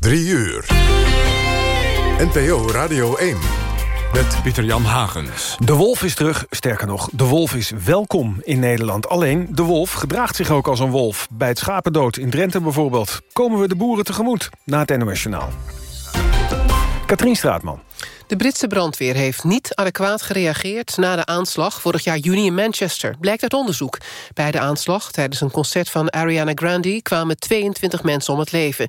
3 uur. NPO Radio 1. Met Pieter-Jan Hagens. De wolf is terug, sterker nog, de wolf is welkom in Nederland. Alleen, de wolf gedraagt zich ook als een wolf. Bij het schapendood in Drenthe bijvoorbeeld. Komen we de boeren tegemoet, na het NOS Journaal. Katrien Straatman. De Britse brandweer heeft niet adequaat gereageerd... na de aanslag vorig jaar juni in Manchester, blijkt uit onderzoek. Bij de aanslag, tijdens een concert van Ariana Grande... kwamen 22 mensen om het leven.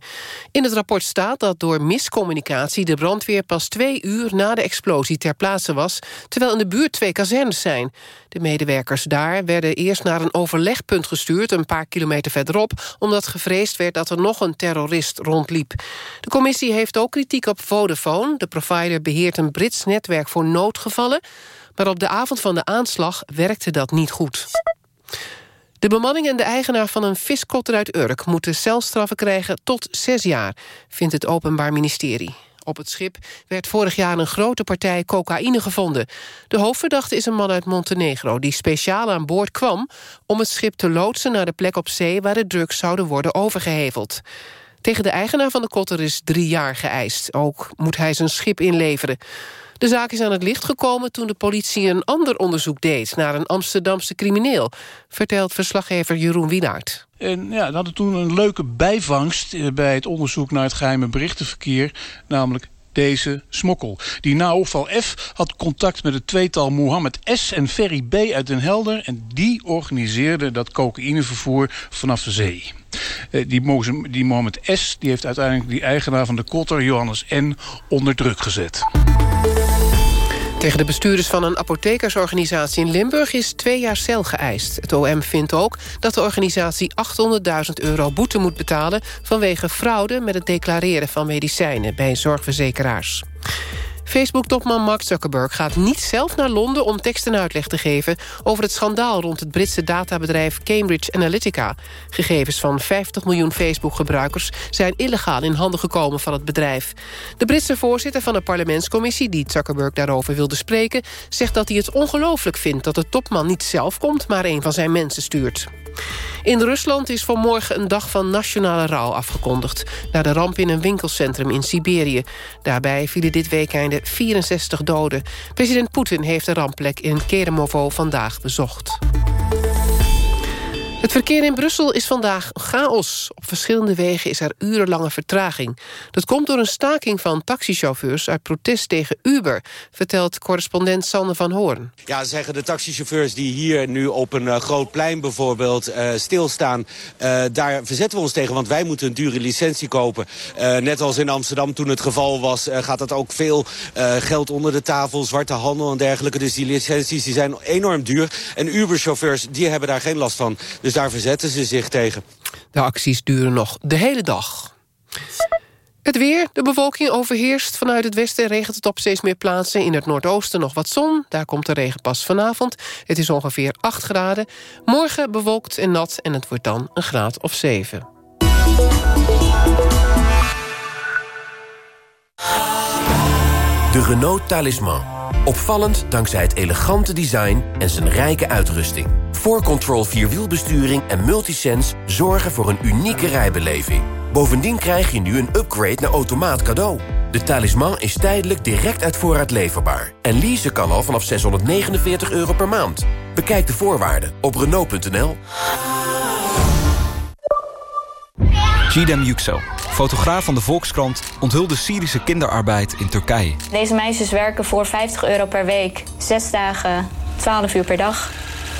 In het rapport staat dat door miscommunicatie... de brandweer pas twee uur na de explosie ter plaatse was... terwijl in de buurt twee kazernes zijn. De medewerkers daar werden eerst naar een overlegpunt gestuurd... een paar kilometer verderop... omdat gevreesd werd dat er nog een terrorist rondliep. De commissie heeft ook kritiek op Vodafone. De provider beheert een Brits netwerk voor noodgevallen... maar op de avond van de aanslag werkte dat niet goed. De bemanning en de eigenaar van een viskotter uit Urk... moeten celstraffen krijgen tot zes jaar, vindt het Openbaar Ministerie. Op het schip werd vorig jaar een grote partij cocaïne gevonden. De hoofdverdachte is een man uit Montenegro... die speciaal aan boord kwam om het schip te loodsen naar de plek op zee... waar de drugs zouden worden overgeheveld. Tegen de eigenaar van de kotter is drie jaar geëist. Ook moet hij zijn schip inleveren. De zaak is aan het licht gekomen toen de politie een ander onderzoek deed... naar een Amsterdamse crimineel, vertelt verslaggever Jeroen Wienaert. En ja, we hadden toen een leuke bijvangst eh, bij het onderzoek naar het geheime berichtenverkeer. Namelijk deze smokkel. Die naopval F had contact met het tweetal Mohammed S. en Ferry B. uit Den Helder... en die organiseerde dat cocaïnevervoer vanaf de zee. Eh, die, die S. die heeft uiteindelijk die eigenaar van de kotter, Johannes N. onder druk gezet. Tegen de bestuurders van een apothekersorganisatie in Limburg is twee jaar cel geëist. Het OM vindt ook dat de organisatie 800.000 euro boete moet betalen... vanwege fraude met het declareren van medicijnen bij zorgverzekeraars. Facebook-topman Mark Zuckerberg gaat niet zelf naar Londen... om tekst en uitleg te geven over het schandaal... rond het Britse databedrijf Cambridge Analytica. Gegevens van 50 miljoen Facebook-gebruikers... zijn illegaal in handen gekomen van het bedrijf. De Britse voorzitter van de parlementscommissie... die Zuckerberg daarover wilde spreken... zegt dat hij het ongelooflijk vindt dat de topman niet zelf komt... maar een van zijn mensen stuurt. In Rusland is vanmorgen een dag van nationale rouw afgekondigd... na de ramp in een winkelcentrum in Siberië. Daarbij vielen dit weekende 64 doden. President Poetin heeft de rampplek in Keremovo vandaag bezocht. Het verkeer in Brussel is vandaag chaos. Op verschillende wegen is er urenlange vertraging. Dat komt door een staking van taxichauffeurs... uit protest tegen Uber, vertelt correspondent Sander van Hoorn. Ja, zeggen de taxichauffeurs die hier nu op een uh, groot plein bijvoorbeeld uh, stilstaan... Uh, daar verzetten we ons tegen, want wij moeten een dure licentie kopen. net als in Amsterdam toen het geval was... gaat dat ook veel geld onder de tafel, zwarte handel en dergelijke. Dus die licenties die zijn enorm duur. En Uber-chauffeurs die hebben daar geen last van. Dus dus daar verzetten ze zich tegen. De acties duren nog de hele dag. Het weer, de bewolking overheerst. Vanuit het westen regent het op steeds meer plaatsen. In het noordoosten nog wat zon, daar komt de regen pas vanavond. Het is ongeveer 8 graden. Morgen bewolkt en nat en het wordt dan een graad of 7. De Renault Talisman. Opvallend dankzij het elegante design en zijn rijke uitrusting. 4Control Vierwielbesturing en Multisense zorgen voor een unieke rijbeleving. Bovendien krijg je nu een upgrade naar automaat cadeau. De talisman is tijdelijk direct uit voorraad leverbaar. En leasen kan al vanaf 649 euro per maand. Bekijk de voorwaarden op Renault.nl. Gidem Yüksel, fotograaf van de Volkskrant... onthulde Syrische kinderarbeid in Turkije. Deze meisjes werken voor 50 euro per week. Zes dagen, 12 uur per dag.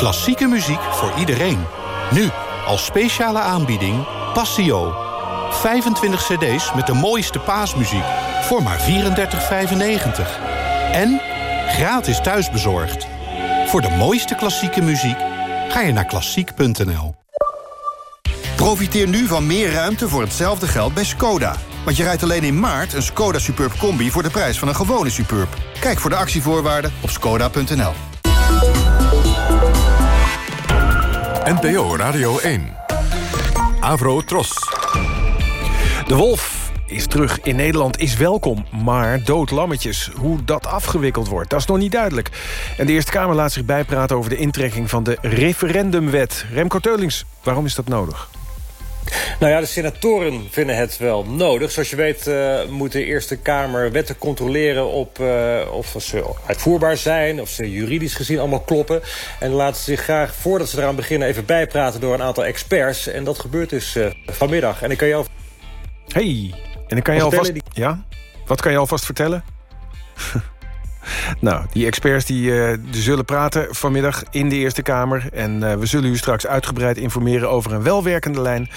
klassieke muziek voor iedereen. Nu, als speciale aanbieding, Passio. 25 cd's met de mooiste paasmuziek voor maar 34,95. En gratis thuisbezorgd. Voor de mooiste klassieke muziek ga je naar klassiek.nl. Profiteer nu van meer ruimte voor hetzelfde geld bij Skoda. Want je rijdt alleen in maart een Skoda Superb Combi... voor de prijs van een gewone Superb. Kijk voor de actievoorwaarden op skoda.nl. NPO Radio 1. Avro Tros. De wolf is terug in Nederland, is welkom, maar doodlammetjes. Hoe dat afgewikkeld wordt, dat is nog niet duidelijk. En de Eerste Kamer laat zich bijpraten over de intrekking van de referendumwet. Remco Teulings, waarom is dat nodig? Nou ja, de senatoren vinden het wel nodig. Zoals je weet uh, moet de Eerste Kamer wetten controleren... op uh, of ze uitvoerbaar zijn, of ze juridisch gezien allemaal kloppen. En laten ze zich graag, voordat ze eraan beginnen... even bijpraten door een aantal experts. En dat gebeurt dus uh, vanmiddag. En ik kan je al... Hey, en ik kan je alvast... Ja? Wat kan je alvast vertellen? Nou, die experts die, uh, die, zullen praten vanmiddag in de Eerste Kamer. En uh, we zullen u straks uitgebreid informeren over een welwerkende lijn.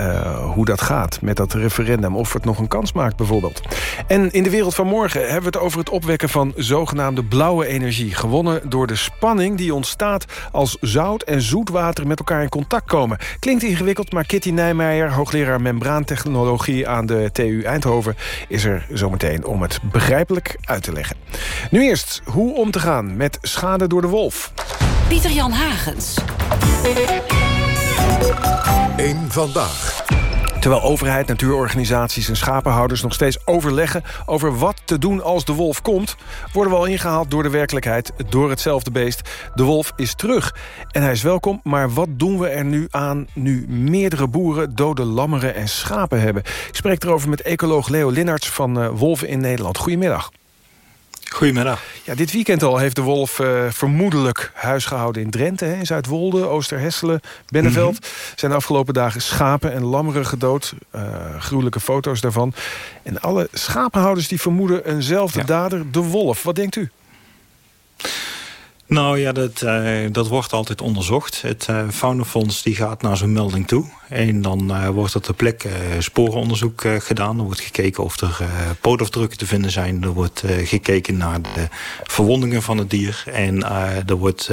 Uh, hoe dat gaat met dat referendum. Of het nog een kans maakt bijvoorbeeld. En in de wereld van morgen hebben we het over het opwekken van zogenaamde blauwe energie. Gewonnen door de spanning die ontstaat als zout en zoetwater met elkaar in contact komen. Klinkt ingewikkeld, maar Kitty Nijmeijer, hoogleraar membraantechnologie aan de TU Eindhoven, is er zometeen om het begrijpelijk uit te leggen. Nu eerst, hoe om te gaan met schade door de wolf. Pieter-Jan Hagens. Vandaag. Terwijl overheid, natuurorganisaties en schapenhouders nog steeds overleggen... over wat te doen als de wolf komt... worden we al ingehaald door de werkelijkheid, door hetzelfde beest. De wolf is terug en hij is welkom, maar wat doen we er nu aan... nu meerdere boeren dode lammeren en schapen hebben? Ik spreek erover met ecoloog Leo Linnarts van uh, Wolven in Nederland. Goedemiddag. Goedemiddag. Ja, dit weekend al heeft de wolf uh, vermoedelijk huis gehouden in Drenthe. Hè, in Zuidwolde, Oosterhesselen, Benneveld. Mm -hmm. zijn de afgelopen dagen schapen en lammeren gedood. Uh, gruwelijke foto's daarvan. En alle schapenhouders die vermoeden eenzelfde ja. dader, de wolf. Wat denkt u? Nou ja, dat, uh, dat wordt altijd onderzocht. Het uh, Faunafonds die gaat naar zo'n melding toe. En dan uh, wordt er ter plekke sporenonderzoek gedaan. Er wordt gekeken of er pootafdrukken te vinden zijn. Er wordt gekeken naar de verwondingen van het dier. En er wordt,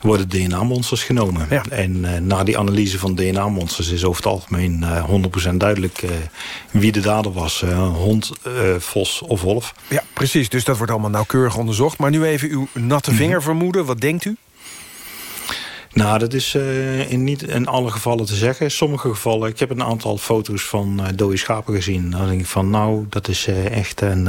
worden DNA-monsters genomen. Ja. En na die analyse van DNA-monsters is over het algemeen 100% duidelijk... wie de dader was. hond, vos of wolf. Ja, precies. Dus dat wordt allemaal nauwkeurig onderzocht. Maar nu even uw natte vinger vermoeden. Wat denkt u? Nou, dat is uh, in niet in alle gevallen te zeggen. In sommige gevallen, ik heb een aantal foto's van uh, dode schapen gezien. Dan denk ik van, nou, dat is uh, echt een,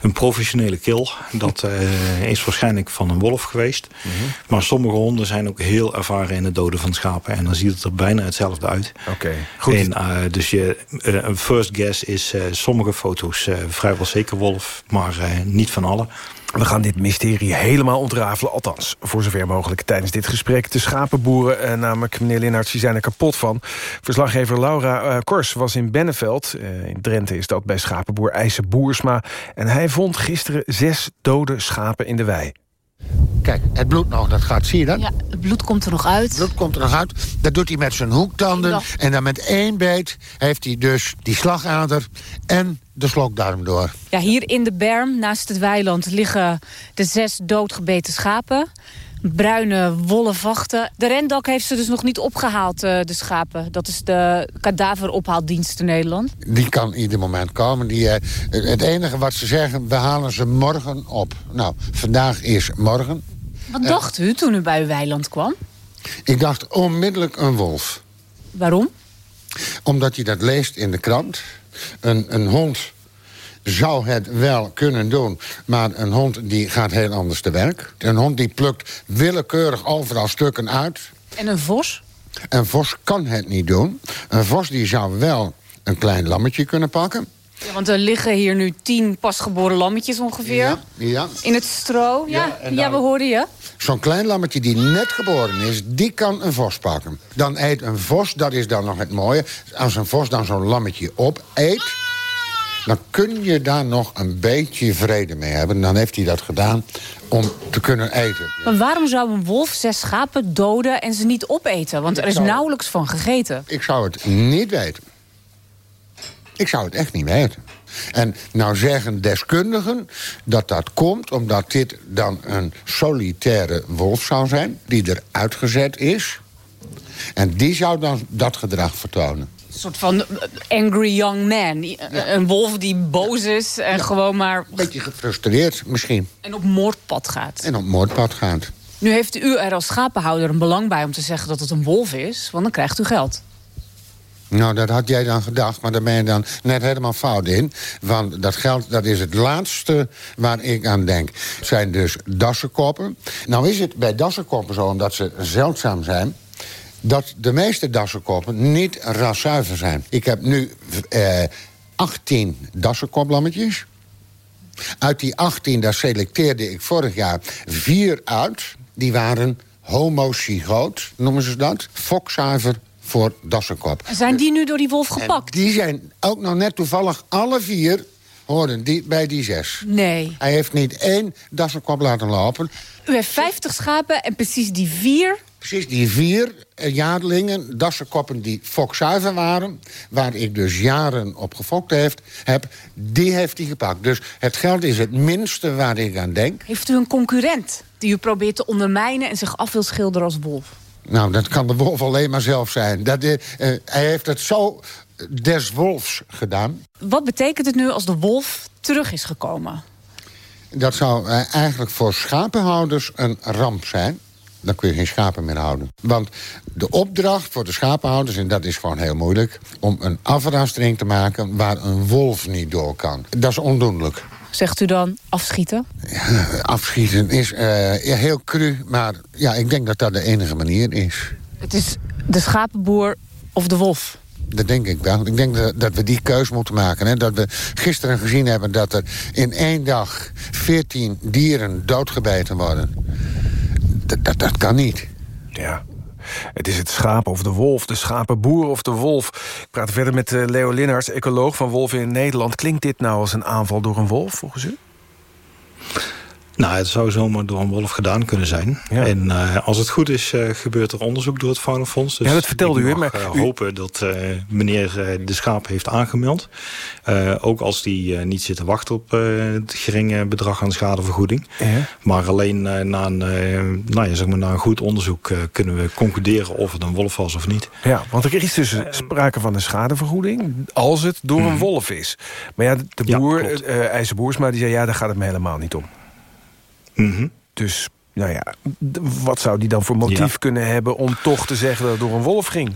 een professionele kill. Dat is waarschijnlijk van een wolf geweest. -hmm. Maar sommige honden zijn ook heel ervaren in het doden van schapen. En dan ziet het er bijna hetzelfde uit. Oké, okay, goed. En, dus je, een first guess is sommige foto's vrijwel zeker wolf. Maar niet van alle. We gaan dit mysterie helemaal ontrafelen. Althans, voor zover mogelijk tijdens dit gesprek. De schapenboeren, eh, namelijk meneer Linnarts, die zijn er kapot van. Verslaggever Laura uh, Kors was in Benneveld. Uh, in Drenthe is dat bij schapenboer IJzer Boersma. En hij vond gisteren zes dode schapen in de wei. Kijk, het bloed nog, dat gaat, zie je dat? Ja, het bloed komt er nog uit. Het bloed komt er nog uit. Dat doet hij met zijn hoektanden. En dan met één beet heeft hij dus die slagader en de slokdarm door. Ja, hier in de berm, naast het weiland, liggen de zes doodgebeten schapen. Bruine wollen vachten. De rendak heeft ze dus nog niet opgehaald, de schapen. Dat is de kadaverophaaldienst in Nederland. Die kan ieder moment komen. Die, uh, het enige wat ze zeggen, we halen ze morgen op. Nou, vandaag is morgen. Wat uh, dacht u toen u bij uw weiland kwam? Ik dacht onmiddellijk een wolf. Waarom? Omdat je dat leest in de krant. Een, een hond zou het wel kunnen doen. Maar een hond die gaat heel anders te werk. Een hond die plukt willekeurig overal stukken uit. En een vos? Een vos kan het niet doen. Een vos die zou wel een klein lammetje kunnen pakken. Ja, want er liggen hier nu tien pasgeboren lammetjes ongeveer. Ja, ja. In het stro. Ja, Ja, we hoorden je. Zo'n klein lammetje die net geboren is, die kan een vos pakken. Dan eet een vos, dat is dan nog het mooie. Als een vos dan zo'n lammetje opeet... dan kun je daar nog een beetje vrede mee hebben. Dan heeft hij dat gedaan om te kunnen eten. Maar waarom zou een wolf zes schapen doden en ze niet opeten? Want er is nauwelijks van gegeten. Ik zou het niet weten. Ik zou het echt niet weten. En nou zeggen deskundigen dat dat komt omdat dit dan een solitaire wolf zou zijn... die er uitgezet is. En die zou dan dat gedrag vertonen. Een soort van eh, angry young man. Eh, Een wolf die boos is en gewoon maar... Een beetje gefrustreerd misschien. En op moordpad gaat. En op moordpad gaat. Nu heeft u er als schapenhouder een belang bij om te zeggen dat het een wolf is. Want dan krijgt u geld. Nou, dat had jij dan gedacht, maar daar ben je dan net helemaal fout in. Want dat geld, dat is het laatste waar ik aan denk. Het zijn dus dassenkoppen. Nou is het bij dassenkoppen zo, omdat ze zeldzaam zijn... dat de meeste dassenkoppen niet raszuiver zijn. Ik heb nu eh, 18 dassenkoplammetjes. Uit die 18, daar selecteerde ik vorig jaar vier uit. Die waren homozygoot, noemen ze dat. Fokzuiver voor dassenkop. En zijn die nu door die wolf gepakt? Die zijn ook nog net toevallig alle vier horen die, bij die zes. Nee. Hij heeft niet één dassenkop laten lopen. U heeft 50 schapen en precies die vier... Precies die vier eh, jaarlingen, dassenkoppen die fokzuiver waren... waar ik dus jaren op gefokt heeft, heb, die heeft hij gepakt. Dus het geld is het minste waar ik aan denk. Heeft u een concurrent die u probeert te ondermijnen... en zich af wil schilderen als wolf? Nou, dat kan de wolf alleen maar zelf zijn. Dat, eh, eh, hij heeft het zo des wolfs gedaan. Wat betekent het nu als de wolf terug is gekomen? Dat zou eigenlijk voor schapenhouders een ramp zijn. Dan kun je geen schapen meer houden. Want de opdracht voor de schapenhouders, en dat is gewoon heel moeilijk... om een afrastering te maken waar een wolf niet door kan. Dat is ondoenlijk. Zegt u dan afschieten? Eh, Afschieten is eh, ja, heel cru, maar ja, ik denk dat dat de enige manier is. Het is de schapenboer of de wolf. Dat denk ik wel. Ik denk dat, dat we die keus moeten maken. Hè? Dat we gisteren gezien hebben dat er in één dag 14 dieren doodgebeten worden. Dat, dat, dat kan niet. Ja. Het is het schaap of de wolf, de schapenboer of de wolf. Ik praat verder met eh, Leo Linnarts, ecoloog van Wolven in Nederland. Klinkt dit nou als een aanval door een wolf, volgens u? Nou, het zou zomaar door een wolf gedaan kunnen zijn. En eh, als het goed is, eh, gebeurt er onderzoek door het Faunafonds. Dus Ja, dat vertelde u, maar eh, u- hopen dat meneer de schaap heeft aangemeld. Ook als die niet zit te wachten op het geringe bedrag aan schadevergoeding. Maar alleen na, een, nou ja, zeg maar, na een goed onderzoek kunnen we concluderen of het een wolf was of niet. Ja, want er is dus sprake van een schadevergoeding... als het door een wolf is. Maar ja, de Mhm. Ja, boer, eh IJzer Boersma, die zei... ja, daar gaat het me helemaal niet om. Dus, nou ja, wat zou die dan voor motief Ja. kunnen hebben... om toch te zeggen dat het door een wolf ging?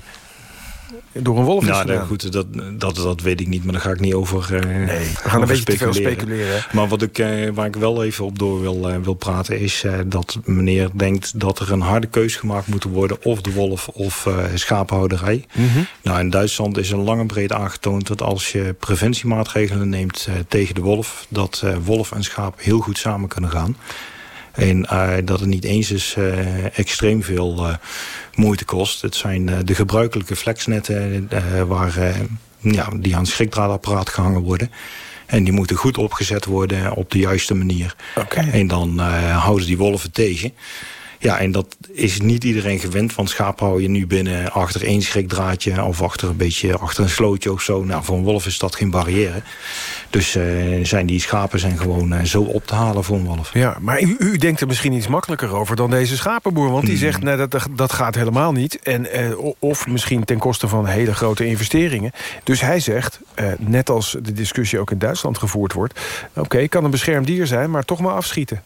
Door een wolf is Nou, goed, dat, dat, dat weet ik niet, maar daar ga ik niet over Nee, we gaan een beetje te veel speculeren. Maar wat ik, eh, waar ik wel even op door wil, eh, wil praten is dat meneer denkt dat er een harde keus gemaakt moet worden... of de wolf of schapenhouderij. Mhm. Nou, in Duitsland is een lang en breed aangetoond dat als je preventiemaatregelen neemt tegen de wolf... dat wolf en schaap heel goed samen kunnen gaan. En eh, dat het niet eens is eh, extreem veel eh, moeite kost. Het zijn de gebruikelijke flexnetten waar, ja, die aan het schrikdraadapparaat gehangen worden. En die moeten goed opgezet worden op de juiste manier. En dan houden die wolven tegen. Ja, en dat is niet iedereen gewend. Want schaap hou je nu binnen achter één schrikdraadje... of achter een beetje achter een slootje of zo. Nou, voor een wolf is dat geen barrière. Dus eh, zijn die schapen zijn gewoon eh, zo op te halen voor een wolf. Ja, maar u, u denkt er misschien iets makkelijker over dan deze schapenboer. Want die Hmm. zegt, nee, dat, dat- gaat helemaal niet. En, eh, of misschien ten koste van hele grote investeringen. Dus hij zegt, net als de discussie ook in Duitsland gevoerd wordt... oké, kan een beschermd dier zijn, maar toch maar afschieten.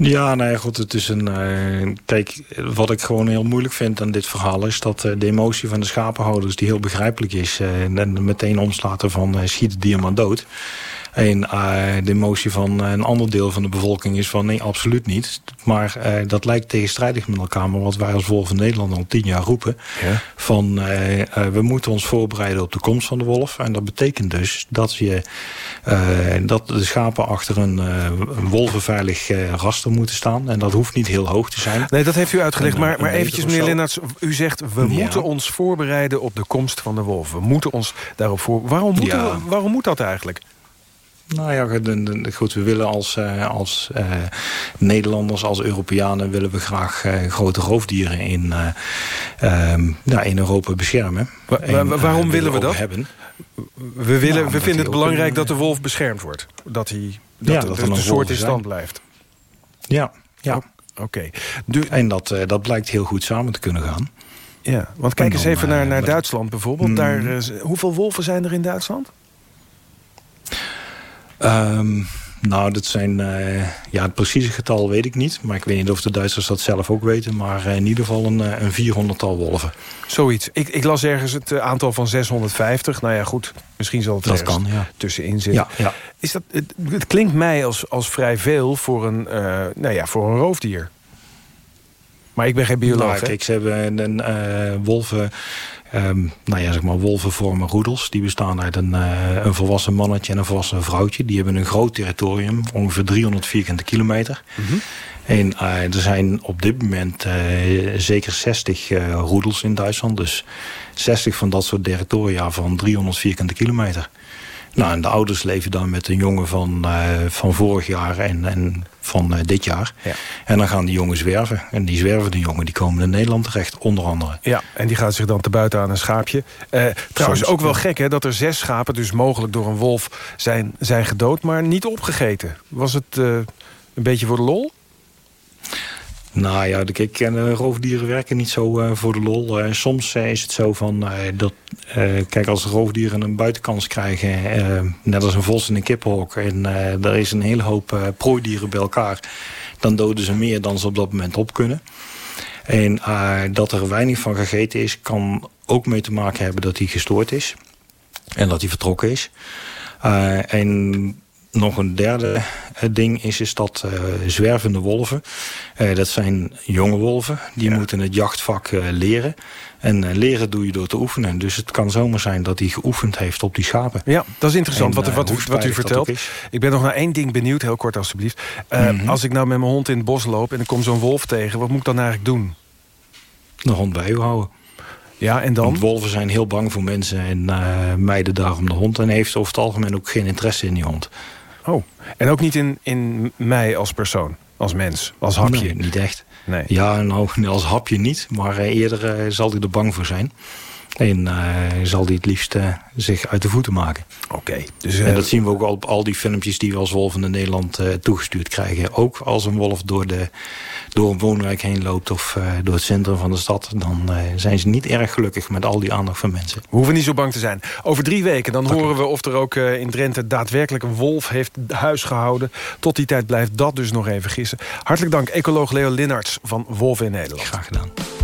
Ja, ja, goed, het is een... eh, kijk, wat ik gewoon heel moeilijk vind aan dit verhaal... is dat eh, de emotie van de schapenhouders, die heel begrijpelijk is... eh, en meteen omslaat van uh, schiet het dier maar dood. En de emotie van een ander deel van de bevolking is van nee, absoluut niet. Maar dat lijkt tegenstrijdig met elkaar. Maar wat wij als Wolf in Nederland al tien jaar roepen... Ja. van we moeten ons voorbereiden op de komst van de wolf. En dat betekent dus dat, je, dat de schapen achter een, een wolvenveilig raster moeten staan. En dat hoeft niet heel hoog te zijn. Nee, dat heeft u uitgelegd. maar, maar eventjes, meneer Lennarts, u zegt... we moeten ons voorbereiden op de komst van de wolf. We moeten ons daarop voor... Waarom, moeten we, waarom moet dat eigenlijk? Nou ja, goed, we willen als, uh, als uh, Nederlanders, als Europeanen... willen we graag uh, grote roofdieren in, um, ja, in Europa beschermen. Wa en, waarom willen we dat? Hebben. We, willen, nou, we vinden het belangrijk dat de wolf beschermd wordt. Dat, hij, dat, ja, dat de, de soort in stand blijft. Ja, ja. Oké. Okay. En dat, dat blijkt heel goed samen te kunnen gaan. Ja, want kijk eens even naar, naar Duitsland bijvoorbeeld. Daar, mm. hoeveel wolven zijn er in Duitsland? Um, nou, dat zijn... Uh, ja, het precieze getal weet ik niet. Maar ik weet niet of de Duitsers dat zelf ook weten. Maar uh, in ieder geval een, eh, een 400-tal wolven. Zoiets. Ik, ik las ergens het aantal van 650. Nou ja, goed. Misschien zal het dat kan, ja. tussenin zitten. Ja, ja. Is dat, het, het, klinkt mij als, als vrij veel voor een, nou ja, voor een roofdier. Maar ik ben geen bioloog. Nou, kijk, ze hebben een, een wolven Um, nou ja, zeg maar wolvenvormen roedels. Die bestaan uit een, uh, een volwassen mannetje en een volwassen vrouwtje. Die hebben een groot territorium, ongeveer 300 vierkante kilometer. Mm -hmm. En uh, er zijn op dit moment uh, zeker 60 roedels in Duitsland. Dus 60 van dat soort territoria van 300 vierkante kilometer. Nou, en de ouders leven dan met een jongen van, van vorig jaar en, en van uh, dit jaar. Ja. En dan gaan die jongen zwerven. En die zwervende jongen die komen in Nederland terecht, onder andere. Ja, en die gaat zich dan te buiten aan een schaapje. Uh, trouwens, ook wel gek hè, dat er zes schapen... dus mogelijk door een wolf zijn, zijn gedood, maar niet opgegeten. Was het een beetje voor de lol? Nou ja, ik ken roofdieren werken niet zo uh, voor de lol. Soms uh, is het zo van dat, kijk, als roofdieren een buitenkans krijgen, net als een vos in een kippenhok, en er is een hele hoop prooidieren bij elkaar, dan doden ze meer dan ze op dat moment op kunnen. En dat er weinig van gegeten is, kan ook mee te maken hebben dat hij gestoord is en dat hij vertrokken is. en nog een derde eh, ding is, is dat uh, zwervende wolven. Uh, dat zijn jonge wolven. Die moeten het jachtvak uh, leren. En leren doe je door te oefenen. Dus het kan zomaar zijn dat hij geoefend heeft op die schapen. Ja, dat is interessant en, wat, wat, wat, wat u vertelt. Ik ben nog naar één ding benieuwd, heel kort alstublieft. Mm -hmm. Als ik nou met mijn hond in het bos loop en ik kom zo'n wolf tegen... wat moet ik dan eigenlijk doen? De hond bij u houden. Ja, en dan? Want wolven zijn heel bang voor mensen en uh, mijden daarom de hond. En heeft over het algemeen ook geen interesse in die hond. Oh, en ook niet in, in mij als persoon, als mens, als hapje? Nee, niet echt. Nee. Ja, nou, als hapje niet, maar eh, eerder uh, zal hij er bang voor zijn. En uh, zal hij het liefst uh, zich uit de voeten maken. Oké. dus, en dat zien we ook al op al die filmpjes die we als wolf in Nederland toegestuurd krijgen. Ook als een wolf door, de, door een woonwijk heen loopt of door het centrum van de stad... dan zijn ze niet erg gelukkig met al die aandacht van mensen. We hoeven niet zo bang te zijn. Over drie weken dan horen we of er ook in Drenthe daadwerkelijk een wolf heeft huis gehouden. Tot die tijd blijft dat dus nog even gissen. Hartelijk dank, ecoloog Leo Linnarts van Wolven in Nederland. Graag gedaan.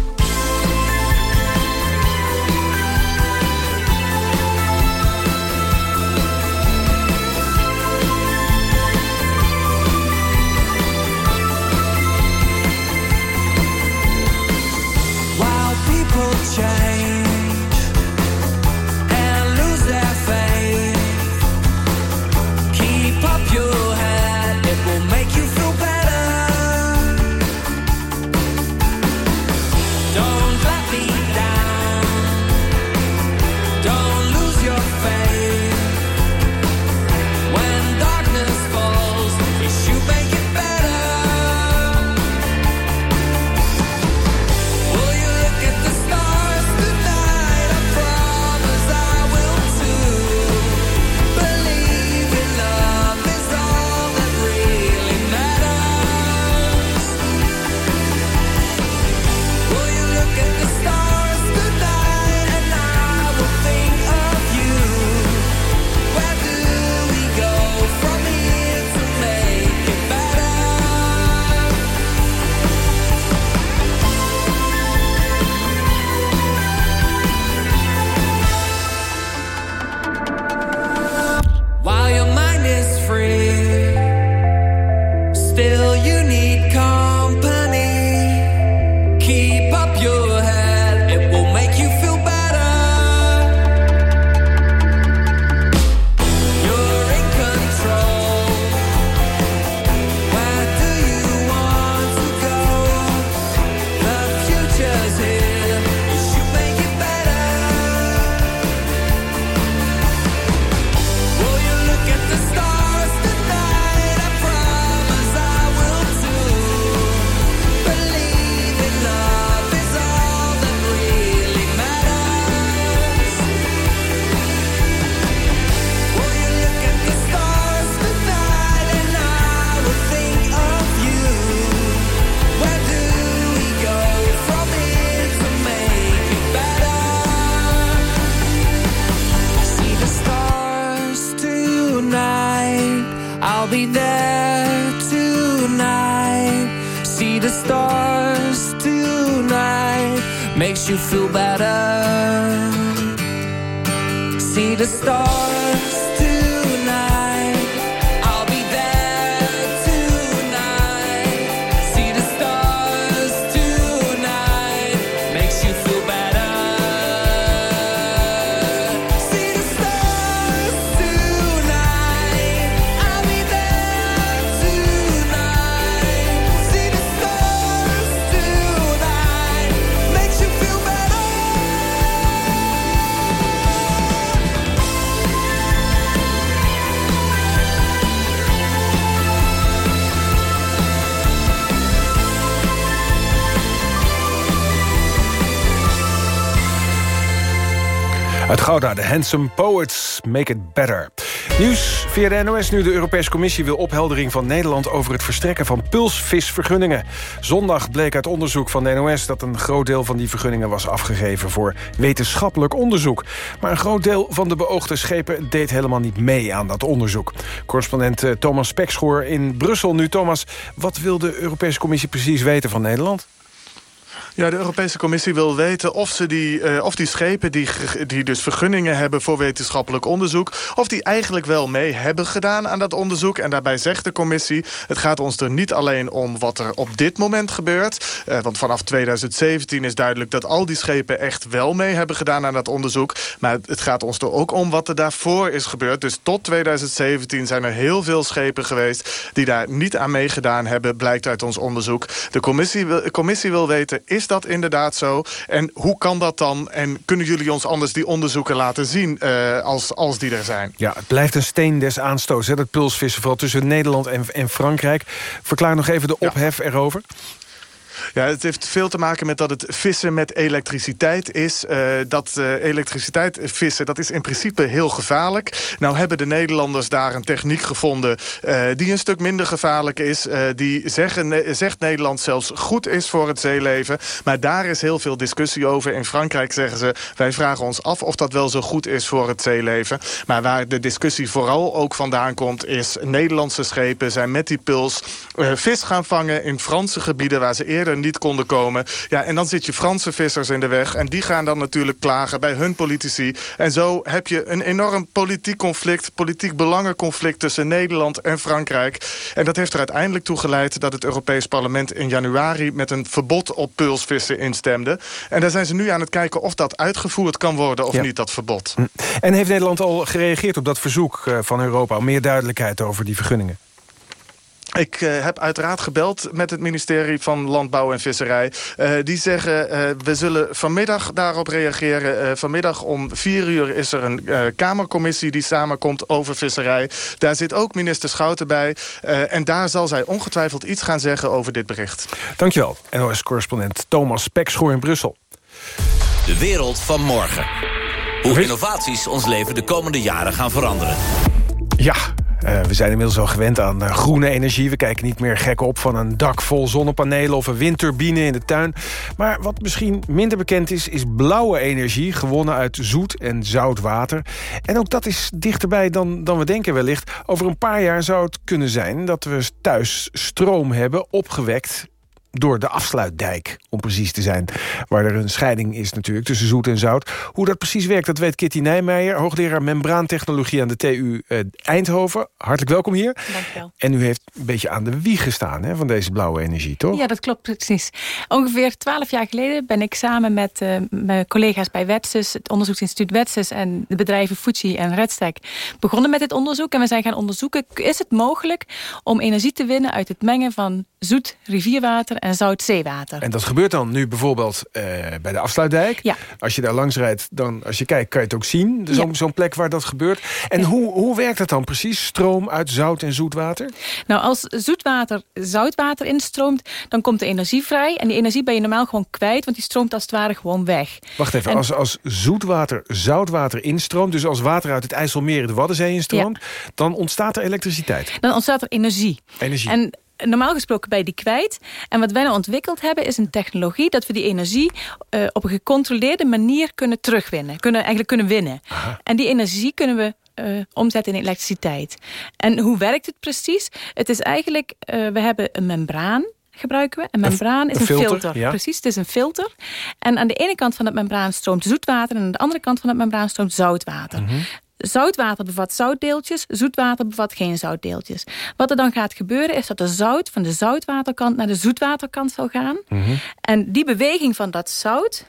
I'll be there tonight. See the stars tonight. Makes you feel better. See the stars Uit Gouda, de Handsome Poets, Make It Better. Nieuws via de NOS nu. De Europese Commissie wil opheldering van Nederland... over het verstrekken van pulsvisvergunningen. Zondag bleek uit onderzoek van de NOS... dat een groot deel van die vergunningen was afgegeven... voor wetenschappelijk onderzoek. Maar een groot deel van de beoogde schepen... deed helemaal niet mee aan dat onderzoek. Correspondent eh, Thomas Spekschoor in Brussel. Nu, Thomas, wat wil de Europese Commissie precies weten van Nederland? Ja, de Europese Commissie wil weten of, ze die, eh, of die schepen die, die dus vergunningen hebben voor wetenschappelijk onderzoek... of die eigenlijk wel mee hebben gedaan aan dat onderzoek. En daarbij zegt de Commissie, het gaat ons er niet alleen om wat er op dit moment gebeurt. eh, want vanaf 2017 is duidelijk dat al die schepen echt wel mee hebben gedaan aan dat onderzoek. Maar het gaat ons er ook om wat er daarvoor is gebeurd. Dus tot 2017 zijn er heel veel schepen geweest die daar niet aan meegedaan hebben, blijkt uit ons onderzoek. De commissie commissie wil weten, is dat inderdaad zo? En hoe kan dat dan? En kunnen jullie ons anders die onderzoeken laten zien eh, als, als die er zijn? Ja, het blijft een steen des aanstoots, hè, dat pulsvissen... vooral tussen Nederland en, en Frankrijk. Verklaar nog even de ophef erover. Ja, het heeft veel te maken met dat het vissen met elektriciteit is. Eh, dat eh, elektriciteit vissen, dat is in principe heel gevaarlijk. Nou hebben de Nederlanders daar een techniek gevonden... eh, die een stuk minder gevaarlijk is. die zeggen, zegt Nederland zelfs goed is voor het zeeleven. Maar daar is heel veel discussie over. In Frankrijk zeggen ze, wij vragen ons af of dat wel zo goed is voor het zeeleven. Maar waar de discussie vooral ook vandaan komt... is Nederlandse schepen zijn met die puls vis gaan vangen in Franse gebieden... waar ze eerder niet konden komen. Ja, en dan zit je Franse vissers in de weg. En die gaan dan natuurlijk klagen bij hun politici. En zo heb je een enorm politiek conflict... politiek belangenconflict tussen Nederland en Frankrijk. En dat heeft er uiteindelijk toe geleid... dat het Europees Parlement in januari... met een verbod op pulsvissen instemde. En daar zijn ze nu aan het kijken of dat uitgevoerd kan worden... of Ja. niet, dat verbod. En heeft Nederland al gereageerd op dat verzoek eh, van Europa... om meer duidelijkheid over die vergunningen? Ik eh, heb uiteraard gebeld met het ministerie van Landbouw en Visserij. Eh, die zeggen, eh, we zullen vanmiddag daarop reageren. Eh, vanmiddag om vier uur is er een eh, Kamercommissie die samenkomt over visserij. Daar zit ook minister Schouten bij. Eh, en daar zal zij ongetwijfeld iets gaan zeggen over dit bericht. Dankjewel, NOS-correspondent Thomas Pekschoor in Brussel. De wereld van morgen. Hoe innovaties ons leven de komende jaren gaan veranderen. Ja, eh, we zijn inmiddels al gewend aan eh, groene energie. We kijken niet meer gek op van een dak vol zonnepanelen... of een windturbine in de tuin. Maar wat misschien minder bekend is, is blauwe energie... gewonnen uit zoet en zout water. En ook dat is dichterbij dan, dan we denken wellicht. Over een paar jaar zou het kunnen zijn dat we thuis stroom hebben opgewekt door de afsluitdijk, om precies te zijn. Waar er een scheiding is natuurlijk tussen zoet en zout. Hoe dat precies werkt, dat weet Kitty Nijmeijer... hoogleraar membraantechnologie aan de TU eh, Eindhoven. Hartelijk welkom hier. Dankjewel. En u heeft een beetje aan de wieg gestaan hè, van deze blauwe energie, toch? Ja, dat klopt precies. Ongeveer twaalf jaar geleden ben ik samen met eh, mijn collega's bij Wetsus... het onderzoeksinstituut Wetsus en de bedrijven Fuji en Redstack... begonnen met dit onderzoek. En we zijn gaan onderzoeken, is het mogelijk om energie te winnen... uit het mengen van zoet rivierwater en zout zeewater? En dat gebeurt dan nu bijvoorbeeld eh, bij de afsluitdijk. Ja. Als je daar langs rijdt, dan als je kijkt, kan je het ook zien. Zo'n zo'n plek waar dat gebeurt. En hoe, hoe werkt dat dan precies? Stroom uit zout en zoetwater? Nou, als zoetwater zoutwater instroomt, dan komt de energie vrij. En die energie ben je normaal gewoon kwijt, want die stroomt als het ware gewoon weg. Wacht even, En- als, als zoetwater zoutwater instroomt... dus als water uit het IJsselmeer de Waddenzee instroomt... dan ontstaat er elektriciteit. Dan ontstaat er energie. Energie. En normaal gesproken je die kwijt. En wat wij nou ontwikkeld hebben is een technologie... dat we die energie eh, op een gecontroleerde manier kunnen terugwinnen. Kunnen, eigenlijk kunnen winnen. En die energie kunnen we eh, omzetten in elektriciteit. En hoe werkt het precies? Het is eigenlijk, eh, we hebben een membraan gebruiken we. Een membraan is een een filter, filter. ja. Precies, het is een filter. En aan de ene kant van het membraan stroomt zoetwater... en aan de andere kant van het membraan stroomt zoutwater. Mhm. Zoutwater bevat zoutdeeltjes, zoetwater bevat geen zoutdeeltjes. Wat er dan gaat gebeuren is dat de zout van de zoutwaterkant naar de zoetwaterkant zal gaan. En die beweging van dat zout,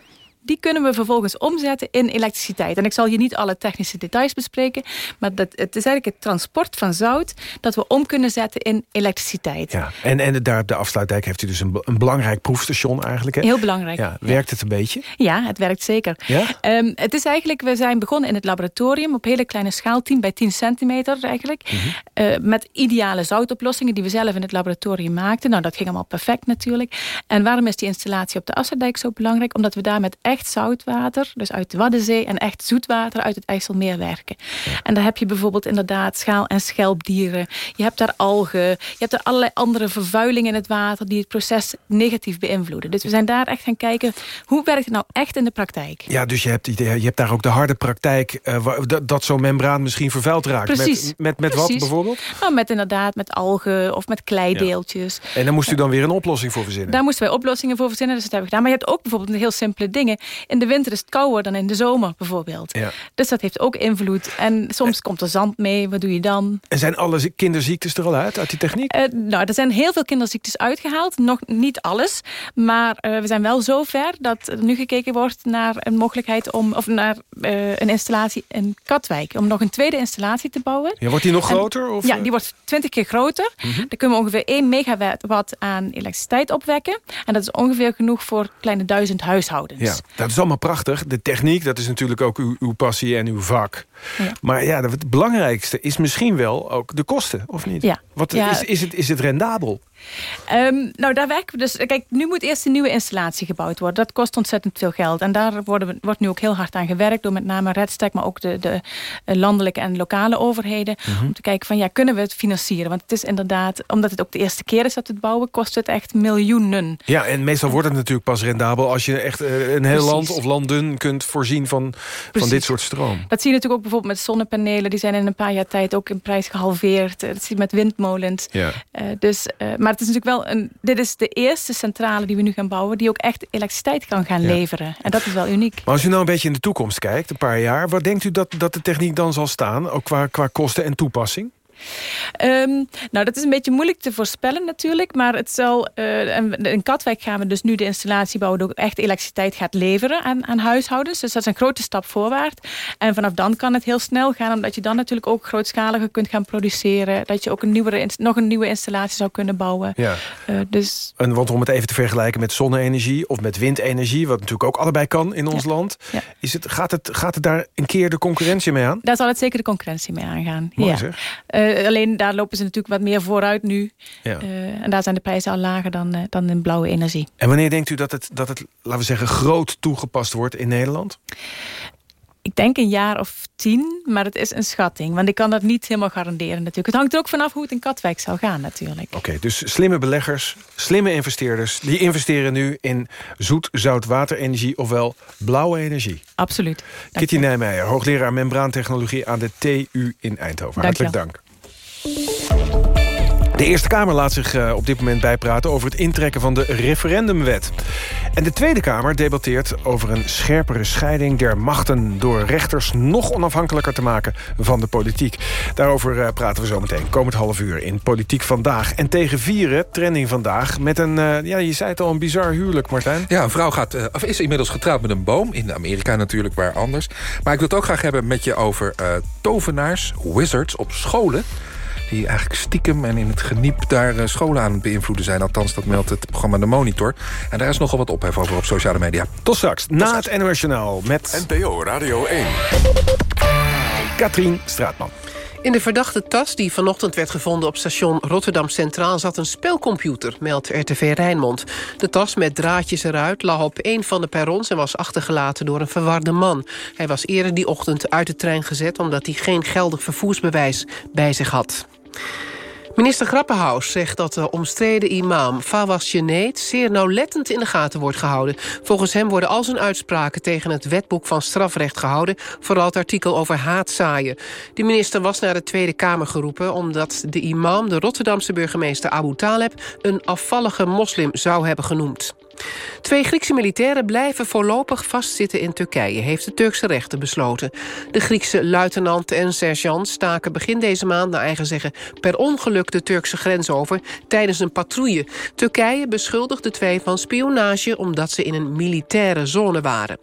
die kunnen we vervolgens omzetten in elektriciteit. En ik zal hier niet alle technische details bespreken, maar dat, het is eigenlijk het transport van zout dat we om kunnen zetten in elektriciteit. Ja. En, en daar op de afsluitdijk heeft u dus een, een belangrijk proefstation eigenlijk. Hè? Heel belangrijk. Ja, werkt het een beetje? Ja, het werkt zeker. Ja? Ehm, het is eigenlijk, we zijn begonnen in het laboratorium op hele kleine schaal, 10 bij 10 centimeter eigenlijk. Mhm. Eh, met ideale zoutoplossingen die we zelf in het laboratorium maakten. Nou, dat ging allemaal perfect natuurlijk. En waarom is die installatie op de Asserdijk zo belangrijk? Omdat we daar met echt zoutwater, dus uit de Waddenzee, en echt zoetwater uit het IJsselmeer werken. En daar heb je bijvoorbeeld inderdaad schaal- en schelpdieren. Je hebt daar algen. Je hebt er allerlei andere vervuilingen in het water die het proces negatief beïnvloeden. Dus we zijn daar echt gaan kijken, hoe werkt het nou echt in de praktijk? Ja, dus je hebt, je hebt daar ook de harde praktijk... eh, dat, zo'n membraan misschien vervuild raakt. Precies. Met, met, met wat bijvoorbeeld? Nou, met inderdaad, met algen of met kleideeltjes. En daar moest u dan weer een oplossing voor verzinnen. Daar moesten wij oplossingen voor verzinnen, dus dat hebben we gedaan. Maar je hebt ook bijvoorbeeld heel simpele dingen. In de winter is het kouder dan in de zomer bijvoorbeeld. Ja. Dus dat heeft ook invloed. En soms komt er zand mee, wat doe je dan? En zijn alle zi- kinderziektes er al uit, uit die techniek? Eh, nou, er zijn heel veel kinderziektes uitgehaald. Nog niet alles. Maar eh, we zijn wel zover dat er nu gekeken wordt naar een mogelijkheid om... of naar eh, een installatie in Katwijk. Om nog een tweede installatie te bouwen. Ja, wordt die nog En- groter? Of, ja, die wordt 20 keer groter. Mhm. Dan kunnen we ongeveer 1 megawatt aan elektriciteit opwekken. En dat is ongeveer genoeg voor kleine duizend huishoudens. Ja, dat is allemaal prachtig. De techniek, dat is natuurlijk ook uw, uw passie en uw vak. Ja. Maar ja, het belangrijkste is misschien wel ook de kosten, of niet? Ja. Wat, Ja. Is, is, het, is het rendabel? Ehm, nou, daar werken we dus. Kijk, nu moet eerst een nieuwe installatie gebouwd worden. Dat kost ontzettend veel geld. En daar worden we, wordt nu ook heel hard aan gewerkt door met name Redstack, maar ook de, de eh, landelijke en lokale overheden. Mhm. Om te kijken van ja, kunnen we het financieren? Want het is inderdaad, omdat het ook de eerste keer is dat we het bouwen, kost het echt miljoenen. Ja, en meestal wordt het natuurlijk pas rendabel... als je echt eh, een heel Precies. land of landen kunt voorzien van, van dit soort stroom. Dat zie je natuurlijk ook bijvoorbeeld met zonnepanelen. Die zijn in een paar jaar tijd ook in prijs gehalveerd. Eh, Dat zie je met windmolens. Ja. Eh, dus, eh, maar het is natuurlijk wel een. Dit is de eerste centrale die we nu gaan bouwen, die ook echt elektriciteit kan gaan Ja. leveren. En dat is wel uniek. Maar als u nou een beetje in de toekomst kijkt, een paar jaar... wat denkt u dat, dat de techniek dan zal staan? Ook qua, qua kosten en toepassing? Ehm, nou, dat is een beetje moeilijk te voorspellen natuurlijk. Maar het zal, eh, in Katwijk gaan we dus nu de installatie bouwen... die ook echt elektriciteit gaat leveren aan, aan huishoudens. Dus dat is een grote stap voorwaarts. En vanaf dan kan het heel snel gaan... omdat je dan natuurlijk ook grootschaliger kunt gaan produceren. Dat je ook een nieuwere, nog een nieuwe installatie zou kunnen bouwen. Ja. Eh, dus En want om het even te vergelijken met zonne-energie of met windenergie... wat natuurlijk ook allebei kan in ons land... Is het, gaat, het, gaat het daar een keer de concurrentie mee aan? daar zal het zeker de concurrentie mee aangaan. Mooi ja. zeg. Eh, alleen daar lopen ze natuurlijk wat meer vooruit nu. Ja. Eh, en daar zijn de prijzen al lager dan, eh, dan in blauwe energie. En wanneer denkt u dat het, dat het, laten we zeggen, groot toegepast wordt in Nederland? Ik denk een jaar of tien, maar het is een schatting. Want ik kan dat niet helemaal garanderen natuurlijk. Het hangt er ook vanaf hoe het in Katwijk zal gaan natuurlijk. Oké, dus slimme beleggers, slimme investeerders... die investeren nu in zoet-zout-waterenergie, ofwel blauwe energie. Absoluut. Kitty Nijmeijer, hoogleraar membraantechnologie aan de TU in Eindhoven. Dank Hartelijk dank. De Eerste Kamer laat zich eh, op dit moment bijpraten... over het intrekken van de referendumwet. En de Tweede Kamer debatteert over een scherpere scheiding der machten... door rechters nog onafhankelijker te maken van de politiek. Daarover eh, praten we zo meteen, komend half uur in Politiek Vandaag. En tegen vieren, trending vandaag, met een, eh, ja, je zei het al, een bizar huwelijk, Martijn. Ja, een vrouw gaat, of is inmiddels getrouwd met een boom. In Amerika natuurlijk, waar anders. Maar ik wil het ook graag hebben met je over tovenaars, wizards op scholen die eigenlijk stiekem en in het geniep daar eh, scholen aan het beïnvloeden zijn. Althans, dat meldt het programma De Monitor. En daar is nogal wat ophef over op sociale media. Tot straks, na het NOS Journaal met... NPO Radio 1. Katrien Straatman. In de verdachte tas die vanochtend werd gevonden op station Rotterdam Centraal... zat een spelcomputer, meldt RTV Rijnmond. De tas met draadjes eruit lag op een van de perrons... en was achtergelaten door een verwarde man. Hij was eerder die ochtend uit de trein gezet... omdat hij geen geldig vervoersbewijs bij zich had. Minister Grappenhaus zegt dat de omstreden imam Fawaz Geneet... zeer nauwlettend in de gaten wordt gehouden. Volgens hem worden al zijn uitspraken tegen het wetboek van strafrecht gehouden... vooral het artikel over haatzaaien. De minister was naar de Tweede Kamer geroepen... omdat de imam de Rotterdamse burgemeester Abu Taleb... een afvallige moslim zou hebben genoemd. Twee Griekse militairen blijven voorlopig vastzitten in Turkije... heeft de Turkse rechter besloten. De Griekse luitenant en sergeant staken begin deze maand... naar eigen zeggen per ongeluk de Turkse grens over... tijdens een patrouille. Turkije beschuldigt de twee van spionage... omdat ze in een militaire zone waren.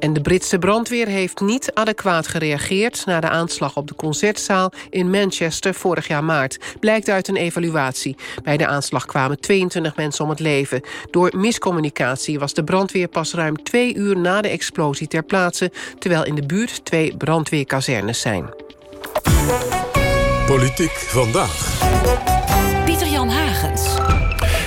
En de Britse brandweer heeft niet adequaat gereageerd... na de aanslag op de concertzaal in Manchester vorig jaar maart. Blijkt uit een evaluatie. Bij de aanslag kwamen 22 mensen om het leven. Door miscommunicatie was de brandweer pas ruim twee uur na de explosie ter plaatse... terwijl in de buurt twee brandweerkazernes zijn. Politiek Vandaag. Pieter-Jan Hagens.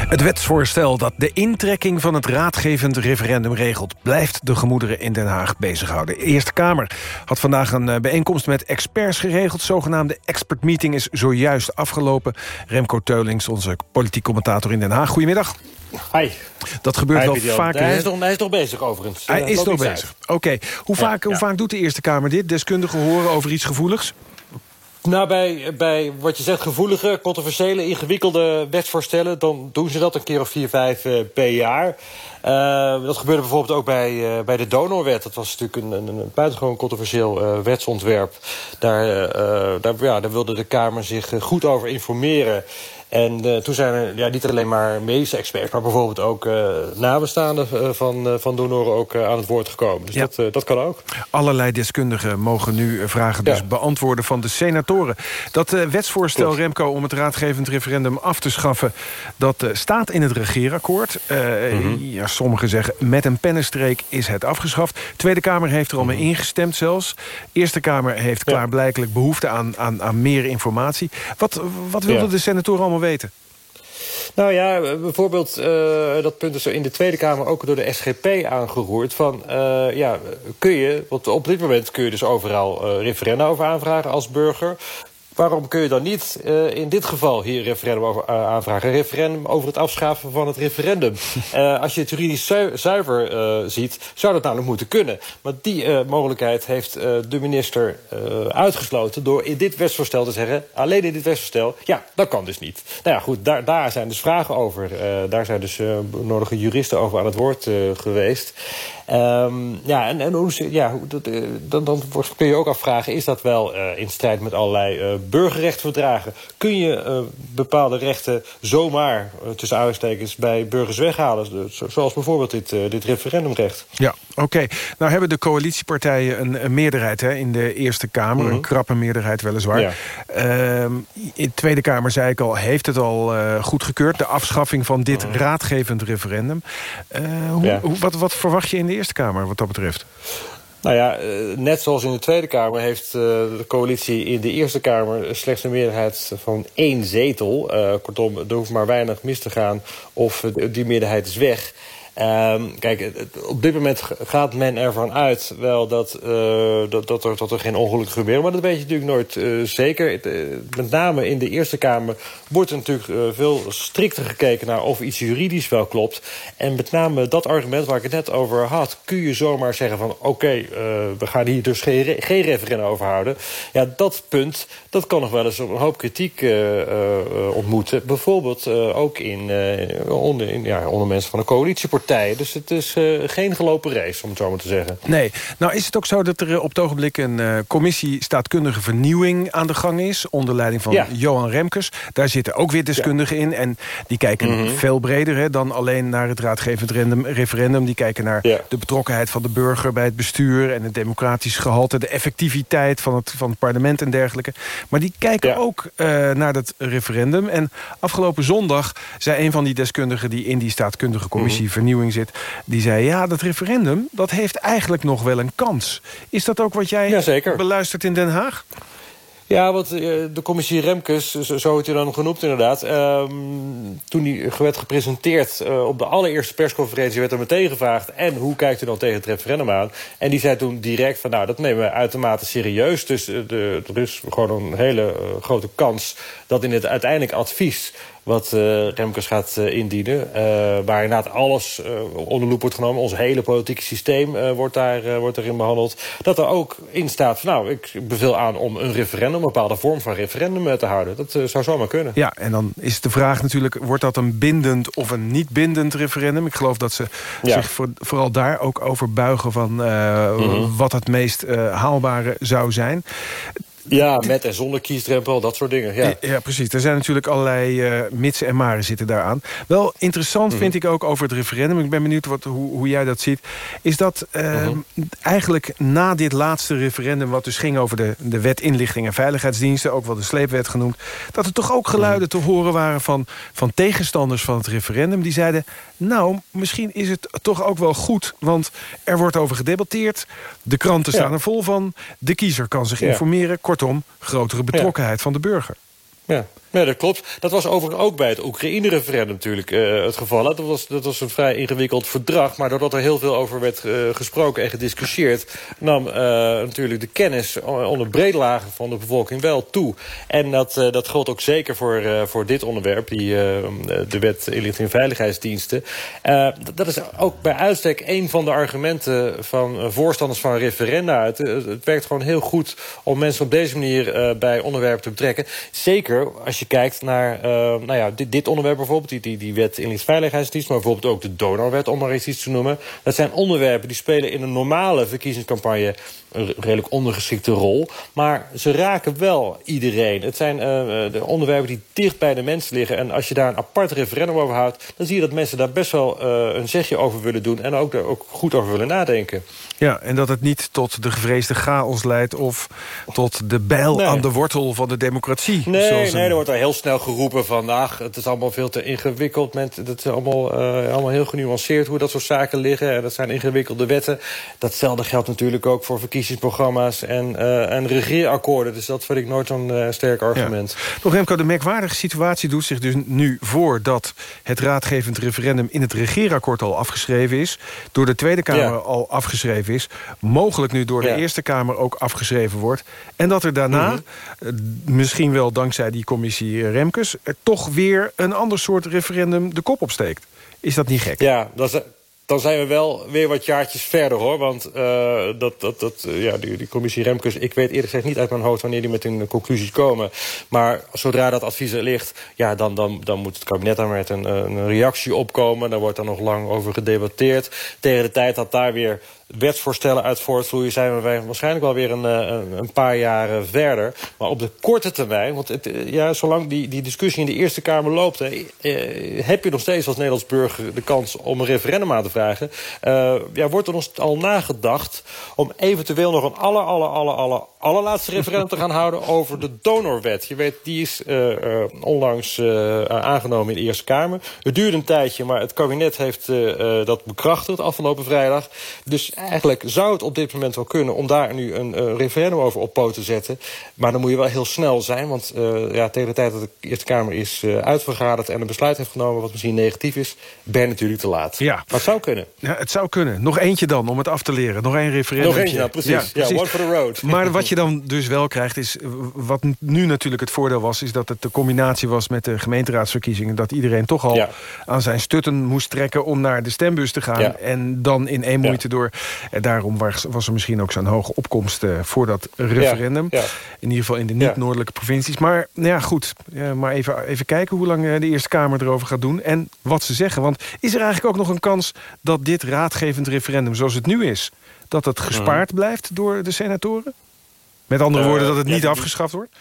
Het wetsvoorstel dat de intrekking van het raadgevend referendum regelt... blijft de gemoederen in Den Haag bezighouden. De Eerste Kamer had vandaag een eh, bijeenkomst met experts geregeld. Zogenaamde expert meeting is zojuist afgelopen. Remco Teulings, onze politiek commentator in Den Haag. Goedemiddag. Hi. Dat gebeurt Hi, wel Pieter-Jan. vaker. Hij is, nog, hij is nog bezig overigens. Hij is nog bezig. Oké. Hoe, Ja, vaak, hoe vaak doet de Eerste Kamer dit? Deskundigen horen over iets gevoeligs? Nou, bij, bij wat je zegt, gevoelige, controversiële, ingewikkelde wetsvoorstellen... dan doen ze dat een keer of vier, vijf eh, per jaar. Eh, dat gebeurde bijvoorbeeld ook bij, eh, bij de donorwet. Dat was natuurlijk een, een, een buitengewoon controversieel wetsontwerp. Daar, daar, ja, daar wilde de Kamer zich goed over informeren... En eh, toen zijn er ja, niet alleen maar medische experts... maar bijvoorbeeld ook eh nabestaanden eh, van, eh, van donoren ook aan het woord gekomen. Dus Ja. dat, dat kan ook. Allerlei deskundigen mogen nu vragen dus Ja. beantwoorden van de senatoren. Dat wetsvoorstel, Klopt. Remco, om het raadgevend referendum af te schaffen... dat staat in het regeerakkoord. Mhm. ja, sommigen zeggen met een pennenstreek is het afgeschaft. Tweede Kamer heeft er al Mhm. mee ingestemd zelfs. Eerste Kamer heeft klaarblijkelijk behoefte aan, aan, aan meer informatie. Wat, wat wilden de senatoren allemaal weten? Nou ja, bijvoorbeeld, eh, dat punt is in de Tweede Kamer ook door de SGP aangeroerd. Van, eh, ja, kun je, want op dit moment kun je dus overal eh referenda over aanvragen als burger. Waarom kun je dan niet eh, in dit geval hier referendum over eh, aanvragen? Een referendum over het afschaffen van het referendum. Eh, als je het juridisch zu- zuiver ziet, zou dat namelijk moeten kunnen. Maar die mogelijkheid heeft de minister uitgesloten... door in dit wetsvoorstel te zeggen, alleen in dit wetsvoorstel... ja, dat kan dus niet. Nou ja, goed, daar, daar zijn dus vragen over. Daar zijn dus nodige juristen over aan het woord geweest. Ehm, ja, en, en hoe, ja, dat, eh, dan, dan kun je ook afvragen... is dat wel eh, in strijd met allerlei eh burgerrechtenverdragen? Kun je bepaalde rechten zomaar, tussen aanstekens... bij burgers weghalen? Zo- zoals bijvoorbeeld dit, dit referendumrecht. Ja, oké. Nou hebben de coalitiepartijen een, een meerderheid hè, in de Eerste Kamer. Mhm. Een krappe meerderheid weliswaar. Ja. Ehm, in de Tweede Kamer, zei ik al, heeft het al eh goedgekeurd. De afschaffing van dit raadgevend referendum. Eh, hoe, Mhm. Ja. hoe- wat, wat verwacht je in de Eerste Kamer wat dat betreft? Nou ja, eh, net zoals in de Tweede Kamer heeft de coalitie in de Eerste Kamer slechts een meerderheid van één zetel. Kortom, er hoeft maar weinig mis te gaan of die meerderheid is weg. Ehm, kijk, op dit moment gaat men ervan uit wel dat, eh, dat, dat, er, dat er geen ongelukken gebeuren. Maar dat weet je natuurlijk nooit eh, zeker. Eh, met name in de Eerste Kamer wordt er natuurlijk veel strikter gekeken naar of iets juridisch wel klopt. En met name dat argument waar ik het net over had, kun je zomaar zeggen van oké, we gaan hier dus geen, re- geen referendum over houden. Ja, dat punt, dat kan nog wel eens een hoop kritiek ontmoeten. Bijvoorbeeld ook in, onder, in, ja, onder mensen van de Dus het is eh, geen gelopen race, om het zo maar te zeggen. Nee. Nou is het ook zo dat er eh, op het ogenblik een eh, commissie staatkundige vernieuwing aan de gang is. Onder leiding van Ja. Johan Remkes. Daar zitten ook weer deskundigen in. En die kijken Mhm. veel breder hè, dan alleen naar het raadgevend referendum. Die kijken naar de betrokkenheid van de burger bij het bestuur. En het democratisch gehalte. De effectiviteit van het, van het parlement en dergelijke. Maar die kijken ook naar dat referendum. En afgelopen zondag zei een van die deskundigen... die in die staatkundige commissie vernieuwing zit... die zei, ja, dat referendum, dat heeft eigenlijk nog wel een kans. Is dat ook wat jij beluistert in Den Haag? Ja, want eh, de commissie Remkes, zo wordt hij dan genoemd inderdaad... ehm, toen die werd gepresenteerd eh, op de allereerste persconferentie... werd er meteen gevraagd, en hoe kijkt u dan tegen het referendum aan? En die zei toen direct van, nou, dat nemen we uitermate serieus. Dus eh, de, er is gewoon een hele grote kans dat in het uiteindelijk advies wat eh, Remkes gaat eh, indienen. eh, waar inderdaad alles onder loep wordt genomen. Ons hele politieke systeem wordt, daar, wordt daarin behandeld. Dat er ook in staat van, nou, ik beveel aan om een referendum... een bepaalde vorm van referendum te houden. Dat zou zomaar kunnen. Ja, en dan is de vraag natuurlijk... wordt dat een bindend of een niet bindend referendum? Ik geloof dat ze Ja. zich voor- vooral daar ook over buigen... van Mhm. wat het meest haalbare zou zijn. Ja, met en zonder kiesdrempel, dat soort dingen. Ja. Ja, precies. Er zijn natuurlijk allerlei eh mitsen en maren zitten daaraan. Wel interessant Mhm. vind ik ook over het referendum. Ik ben benieuwd wat, hoe, hoe jij dat ziet. Is dat eh, eigenlijk na dit laatste referendum... wat dus ging over de, de wet inlichting en veiligheidsdiensten... ook wel de sleepwet genoemd... dat er toch ook geluiden te horen waren van, van tegenstanders van het referendum... die zeiden, nou, misschien is het toch ook wel goed... want er wordt over gedebatteerd, de kranten Ja. staan er vol van... de kiezer kan zich Ja. informeren. Kortom, grotere betrokkenheid van de burger. Ja. Ja, dat klopt. Dat was overigens ook bij het Oekraïne-referendum natuurlijk eh, het geval. Dat was, dat was een vrij ingewikkeld verdrag. Maar doordat er heel veel over werd eh, gesproken en gediscussieerd... nam eh, natuurlijk de kennis onder brede lagen van de bevolking wel toe. En dat, dat geldt ook zeker voor, voor dit onderwerp. Die, de wet inlichting en veiligheidsdiensten. Dat is ook bij uitstek een van de argumenten van voorstanders van referenda. Het, het werkt gewoon heel goed om mensen op deze manier bij onderwerpen te betrekken. Zeker als je kijkt naar eh, nou ja, dit, dit onderwerp bijvoorbeeld, die, die, die wet inlichtingsveiligheidsdienst, maar bijvoorbeeld ook de donorwet, om maar eens iets te noemen. Dat zijn onderwerpen die spelen in een normale verkiezingscampagne een redelijk ondergeschikte rol. Maar ze raken wel iedereen. Het zijn eh, de onderwerpen die dicht bij de mensen liggen. En als je daar een apart referendum over houdt... dan zie je dat mensen daar best wel eh, een zegje over willen doen... en ook daar ook goed over willen nadenken. Ja, en dat het niet tot de gevreesde chaos leidt... of tot de bijl Nee. aan de wortel van de democratie. Nee, zoals nee, er wordt daar heel snel geroepen van... ach, het is allemaal veel te ingewikkeld. Het is allemaal, eh, allemaal heel genuanceerd hoe dat soort zaken liggen. En dat zijn ingewikkelde wetten. Datzelfde geldt natuurlijk ook voor verkiezingsprogramma's... en, eh, en regeerakkoorden. Dus dat vind ik nooit zo'n eh, sterk argument. Nog Remco, de merkwaardige situatie doet zich dus nu voor... dat het raadgevend referendum in het regeerakkoord al afgeschreven is... door de Tweede Kamer Ja. al afgeschreven is... mogelijk nu door de Ja. Eerste Kamer ook afgeschreven wordt... en dat er daarna, Mhm. eh, misschien wel dankzij die commissie Remkes... er toch weer een ander soort referendum de kop opsteekt. Is dat niet gek? Ja, dat is, dan zijn we wel weer wat jaartjes verder, hoor. Want eh, dat, dat, dat, eh, ja, die, die commissie Remkes... ik weet eerlijk gezegd niet uit mijn hoofd wanneer die met hun conclusies komen. Maar zodra dat advies er ligt... Ja, dan, dan, dan moet het kabinet daar met een, een reactie opkomen. Daar wordt er nog lang over gedebatteerd. Tegen de tijd dat daar weer wetsvoorstellen uit voortvloeien... zijn we waarschijnlijk wel weer een, eh, een, een paar jaren verder. Maar op de korte termijn... want het, eh, ja, zolang die, die discussie in de Eerste Kamer loopt... hè, eh, heb je nog steeds als Nederlands burger de kans om een referendum aan te vragen. Ja, wordt er ons al nagedacht om eventueel nog een aller, aller, aller, aller allerlaatste referendum te gaan houden over de donorwet. Je weet, die is uh, uh, onlangs uh, aangenomen in de Eerste Kamer. Het duurde een tijdje, maar het kabinet heeft dat bekrachtigd afgelopen vrijdag. Dus eigenlijk zou het op dit moment wel kunnen om daar nu een referendum over op poot te zetten. Maar dan moet je wel heel snel zijn, want ja, tegen de tijd dat de Eerste Kamer is uitvergaderd en een besluit heeft genomen wat misschien negatief is, ben je natuurlijk te laat. Ja. Maar het zou kunnen. Ja, het zou kunnen. Nog eentje dan om het af te leren. Nog één referendum. Nog eentje, nou, precies. Ja, precies. Ja, one for the road. Maar wat je dan dus wel krijgt is... wat nu natuurlijk het voordeel was... is dat het de combinatie was met de gemeenteraadsverkiezingen... dat iedereen toch al ja. aan zijn stutten moest trekken... om naar de stembus te gaan. Ja. En dan in één moeite door. En daarom was, was er misschien ook zo'n hoge opkomst... Uh, voor dat referendum. In ieder geval in de niet-noordelijke provincies. Maar nou ja, goed. Uh, maar even, even kijken hoe lang de Eerste Kamer erover gaat doen. En wat ze zeggen. Want is er eigenlijk ook nog een kans... dat dit raadgevend referendum zoals het nu is... dat het gespaard mm. blijft door de senatoren? Met andere woorden, dat het niet ja, afgeschaft wordt?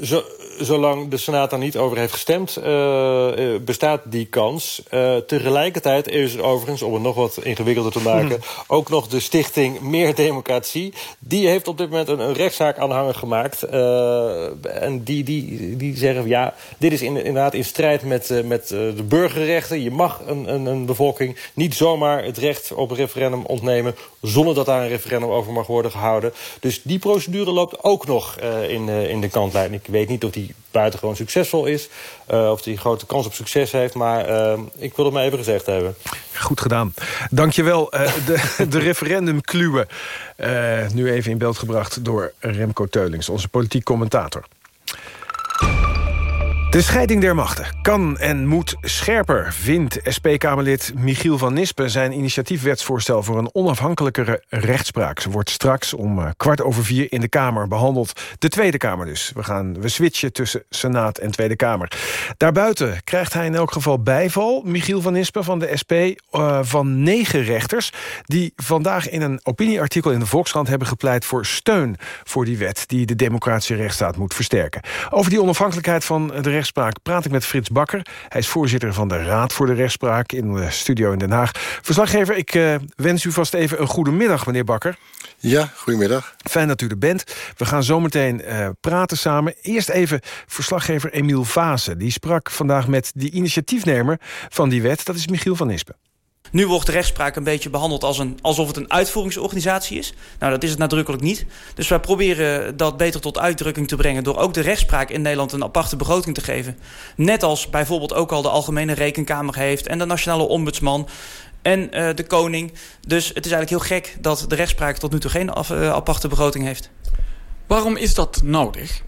Zo, zolang de Senaat daar niet over heeft gestemd, uh, bestaat die kans. Uh, tegelijkertijd is er overigens, om het nog wat ingewikkelder te maken... Hmm. ook nog de stichting Meer Democratie. Die heeft op dit moment een, een rechtszaak aanhanger gemaakt. en die, die, die zeggen, ja, dit is in, inderdaad in strijd met, met de burgerrechten. Je mag een, een, een bevolking niet zomaar het recht op een referendum ontnemen... zonder dat daar een referendum over mag worden gehouden. Dus die procedure loopt ook nog in, in de kantlijn. Ik weet niet of die buitengewoon succesvol is. Uh, of die grote kans op succes heeft. Maar uh, ik wil het maar even gezegd hebben. Goed gedaan. Dankjewel. Uh, de, de referendumkluwen. nu even in beeld gebracht door Remco Teulings, onze politiek commentator. De scheiding der machten kan en moet scherper, vindt SP-Kamerlid Michiel van Nispen... zijn initiatiefwetsvoorstel voor een onafhankelijkere rechtspraak. Ze wordt straks om kwart over vier in de Kamer behandeld. De Tweede Kamer dus. We, gaan, we switchen tussen Senaat en Tweede Kamer. Daarbuiten krijgt hij in elk geval bijval, Michiel van Nispen van de SP... Uh, van negen rechters die vandaag in een opinieartikel in de Volkskrant... hebben gepleit voor steun voor die wet... die de democratische rechtsstaat moet versterken. Over die onafhankelijkheid van de rechtspraak praat ik met Frits Bakker. Hij is voorzitter van de Raad voor de Rechtspraak in de studio in Den Haag. Verslaggever, ik uh, wens u vast even een goede middag, meneer Bakker. Ja, goedemiddag. Fijn dat u er bent. We gaan zometeen uh, praten samen. Eerst even verslaggever Emiel Vaassen. Die sprak vandaag met die initiatiefnemer van die wet. Dat is Michiel van Nispen. Nu wordt de rechtspraak een beetje behandeld als een, alsof het een uitvoeringsorganisatie is. Nou, dat is het nadrukkelijk niet. Dus wij proberen dat beter tot uitdrukking te brengen... door ook de rechtspraak in Nederland een aparte begroting te geven. Net als bijvoorbeeld ook al de Algemene Rekenkamer heeft... en de Nationale Ombudsman en uh, de koning. Dus het is eigenlijk heel gek dat de rechtspraak tot nu toe geen uh, aparte begroting heeft. Waarom is dat nodig?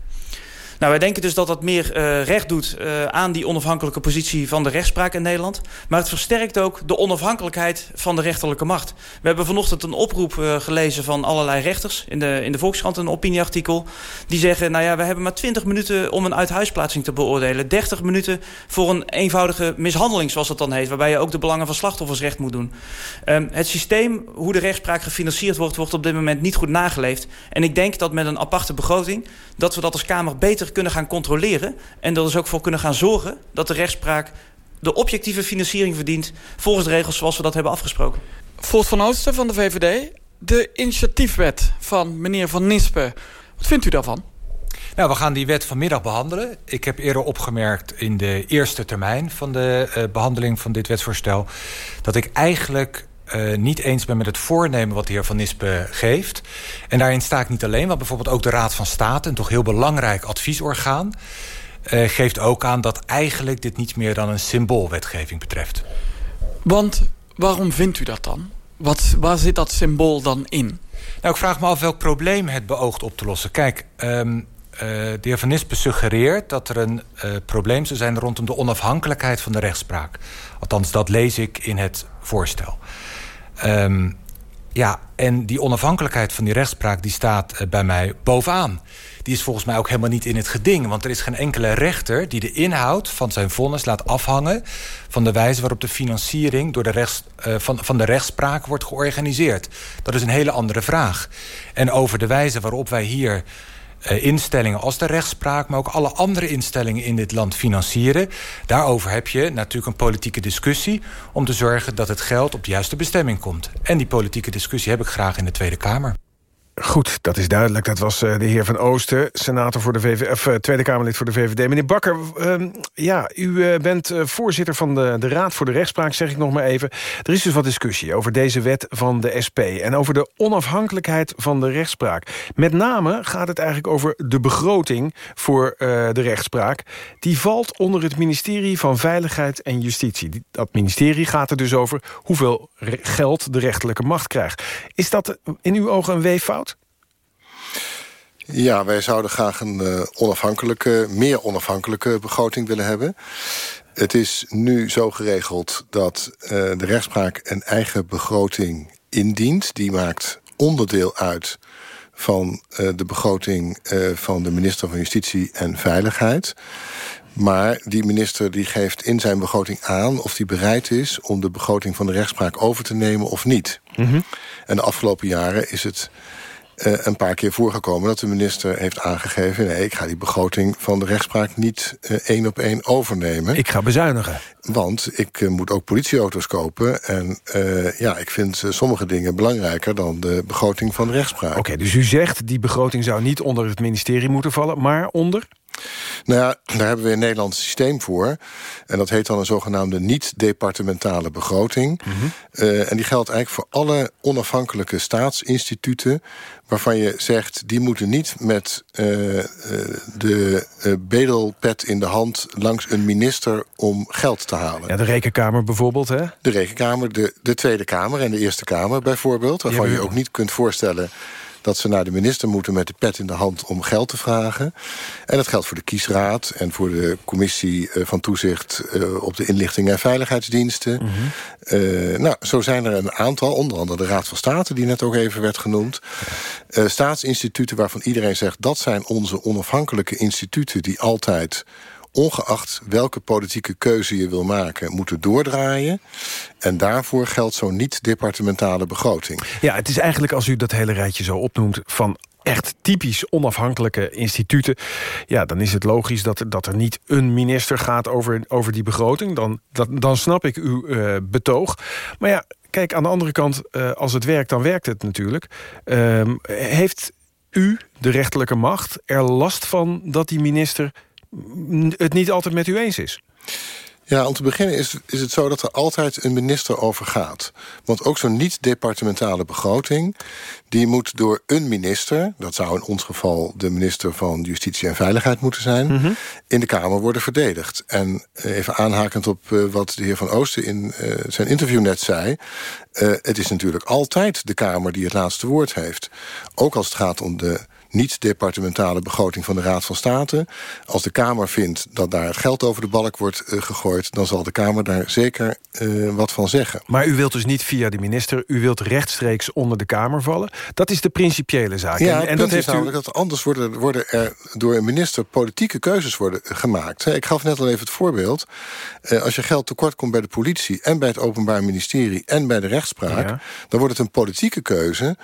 Nou, wij denken dus dat dat meer uh, recht doet uh, aan die onafhankelijke positie van de rechtspraak in Nederland. Maar het versterkt ook de onafhankelijkheid van de rechterlijke macht. We hebben vanochtend een oproep uh, gelezen van allerlei rechters in de, in de Volkskrant, een opinieartikel. Die zeggen, nou ja, we hebben maar 20 minuten om een uithuisplaatsing te beoordelen. 30 minuten voor een eenvoudige mishandeling, zoals dat dan heet. Waarbij je ook de belangen van slachtoffers recht moet doen. Um, het systeem, hoe de rechtspraak gefinancierd wordt, wordt op dit moment niet goed nageleefd. En ik denk dat met een aparte begroting, dat we dat als Kamer beter kunnen gaan controleren... en er dus ook voor kunnen gaan zorgen dat de rechtspraak... de objectieve financiering verdient volgens de regels zoals we dat hebben afgesproken. Voort van Oosten van de VVD, de initiatiefwet van meneer Van Nispen. Wat vindt u daarvan? Nou, we gaan die wet vanmiddag behandelen. Ik heb eerder opgemerkt in de eerste termijn van de uh, behandeling van dit wetsvoorstel... dat ik eigenlijk uh, niet eens ben met het voornemen wat de heer Van Nispen geeft. En daarin sta ik niet alleen, want bijvoorbeeld ook de Raad van State... een toch heel belangrijk adviesorgaan... Uh, geeft ook aan dat eigenlijk dit niet meer dan een symboolwetgeving betreft. Want waarom vindt u dat dan? Wat, waar zit dat symbool dan in? Nou, ik vraag me af welk probleem het beoogt op te lossen. Kijk, um, uh, de heer Van Nispen suggereert dat er een uh, probleem zou zijn... rondom de onafhankelijkheid van de rechtspraak. Althans, dat lees ik in het voorstel. Um, ja, en die onafhankelijkheid van die rechtspraak die staat uh, bij mij bovenaan. Die is volgens mij ook helemaal niet in het geding. Want er is geen enkele rechter die de inhoud van zijn vonnis laat afhangen... van de wijze waarop de financiering door de rechts, uh, van, van de rechtspraak wordt georganiseerd. Dat is een hele andere vraag. En over de wijze waarop wij hier instellingen als de rechtspraak... maar ook alle andere instellingen in dit land financieren. Daarover heb je natuurlijk een politieke discussie... om te zorgen dat het geld op de juiste bestemming komt. En die politieke discussie heb ik graag in de Tweede Kamer. Goed, dat is duidelijk. Dat was uh, de heer Van Oosten, senator voor de VVD, uh, Tweede Kamerlid voor de VVD. Meneer Bakker, uh, ja, u bent voorzitter van de, de Raad voor de Rechtspraak, zeg ik nog maar even. Er is dus wat discussie over deze wet van de SP... en over de onafhankelijkheid van de rechtspraak. Met name gaat het eigenlijk over de begroting voor de rechtspraak. Die valt onder het ministerie van Veiligheid en Justitie. Dat ministerie gaat er dus over hoeveel geld de rechterlijke macht krijgt. Is dat in uw ogen een weeffout? Ja, wij zouden graag een uh, onafhankelijke, meer onafhankelijke begroting willen hebben. Het is nu zo geregeld dat uh, de rechtspraak een eigen begroting indient. Die maakt onderdeel uit van uh, de begroting van de minister van Justitie en Veiligheid. Maar die minister die geeft in zijn begroting aan of hij bereid is... om de begroting van de rechtspraak over te nemen of niet. Mm -hmm. En de afgelopen jaren is het uh, een paar keer voorgekomen dat de minister heeft aangegeven... nee, ik ga die begroting van de rechtspraak niet uh, één op één overnemen. Ik ga bezuinigen. Want ik uh, moet ook politieauto's kopen. En ja, ik vind sommige dingen belangrijker dan de begroting van de rechtspraak. Oké, okay, dus u zegt die begroting zou niet onder het ministerie moeten vallen... maar onder? Nou ja, daar hebben we een Nederlands systeem voor. En dat heet dan een zogenaamde niet-departementale begroting. Mm -hmm. uh, en die geldt eigenlijk voor alle onafhankelijke staatsinstituten... waarvan je zegt, die moeten niet met uh, uh, de bedelpet in de hand... langs een minister om geld te halen. Ja, de Rekenkamer bijvoorbeeld, hè? De Rekenkamer, de, de Tweede Kamer en de Eerste Kamer bijvoorbeeld... waarvan je ook niet kunt voorstellen dat ze naar de minister moeten met de pet in de hand om geld te vragen. En dat geldt voor de kiesraad en voor de commissie van toezicht op de inlichting en veiligheidsdiensten. Mm -hmm. uh, nou, zo zijn er een aantal, onder andere de Raad van State, die net ook even werd genoemd. Uh, staatsinstituten waarvan iedereen zegt dat zijn onze onafhankelijke instituten die altijd ongeacht welke politieke keuze je wil maken, moeten doordraaien. En daarvoor geldt zo'n niet-departementale begroting. Ja, het is eigenlijk, als u dat hele rijtje zo opnoemt... van echt typisch onafhankelijke instituten... ja, dan is het logisch dat, dat er niet een minister gaat over, over die begroting. Dan, dan snap ik uw uh, betoog. Maar ja, kijk, aan de andere kant, uh, als het werkt, dan werkt het natuurlijk. Uh, heeft u, de rechterlijke macht, er last van dat die minister het niet altijd met u eens is? Ja, om te beginnen is, is het zo dat er altijd een minister over gaat. Want ook zo'n niet-departementale begroting... die moet door een minister... dat zou in ons geval de minister van Justitie en Veiligheid moeten zijn... Mm -hmm. in de Kamer worden verdedigd. En even aanhakend op uh, wat de heer Van Oosten in uh, zijn interview net zei... Het is natuurlijk altijd de Kamer die het laatste woord heeft. Ook als het gaat om de niet-departementale begroting van de Raad van State. Als de Kamer vindt dat daar geld over de balk wordt uh, gegooid... dan zal de Kamer daar zeker uh, wat van zeggen. Maar u wilt dus niet via de minister... u wilt rechtstreeks onder de Kamer vallen. Dat is de principiële zaak. Ja, en, en dat heeft u... dat anders worden, worden er door een minister... politieke keuzes worden gemaakt. Ik gaf net al even het voorbeeld. Uh, als je geld tekort komt bij de politie... en bij het Openbaar Ministerie en bij de rechtspraak... Ja. dan wordt het een politieke keuze...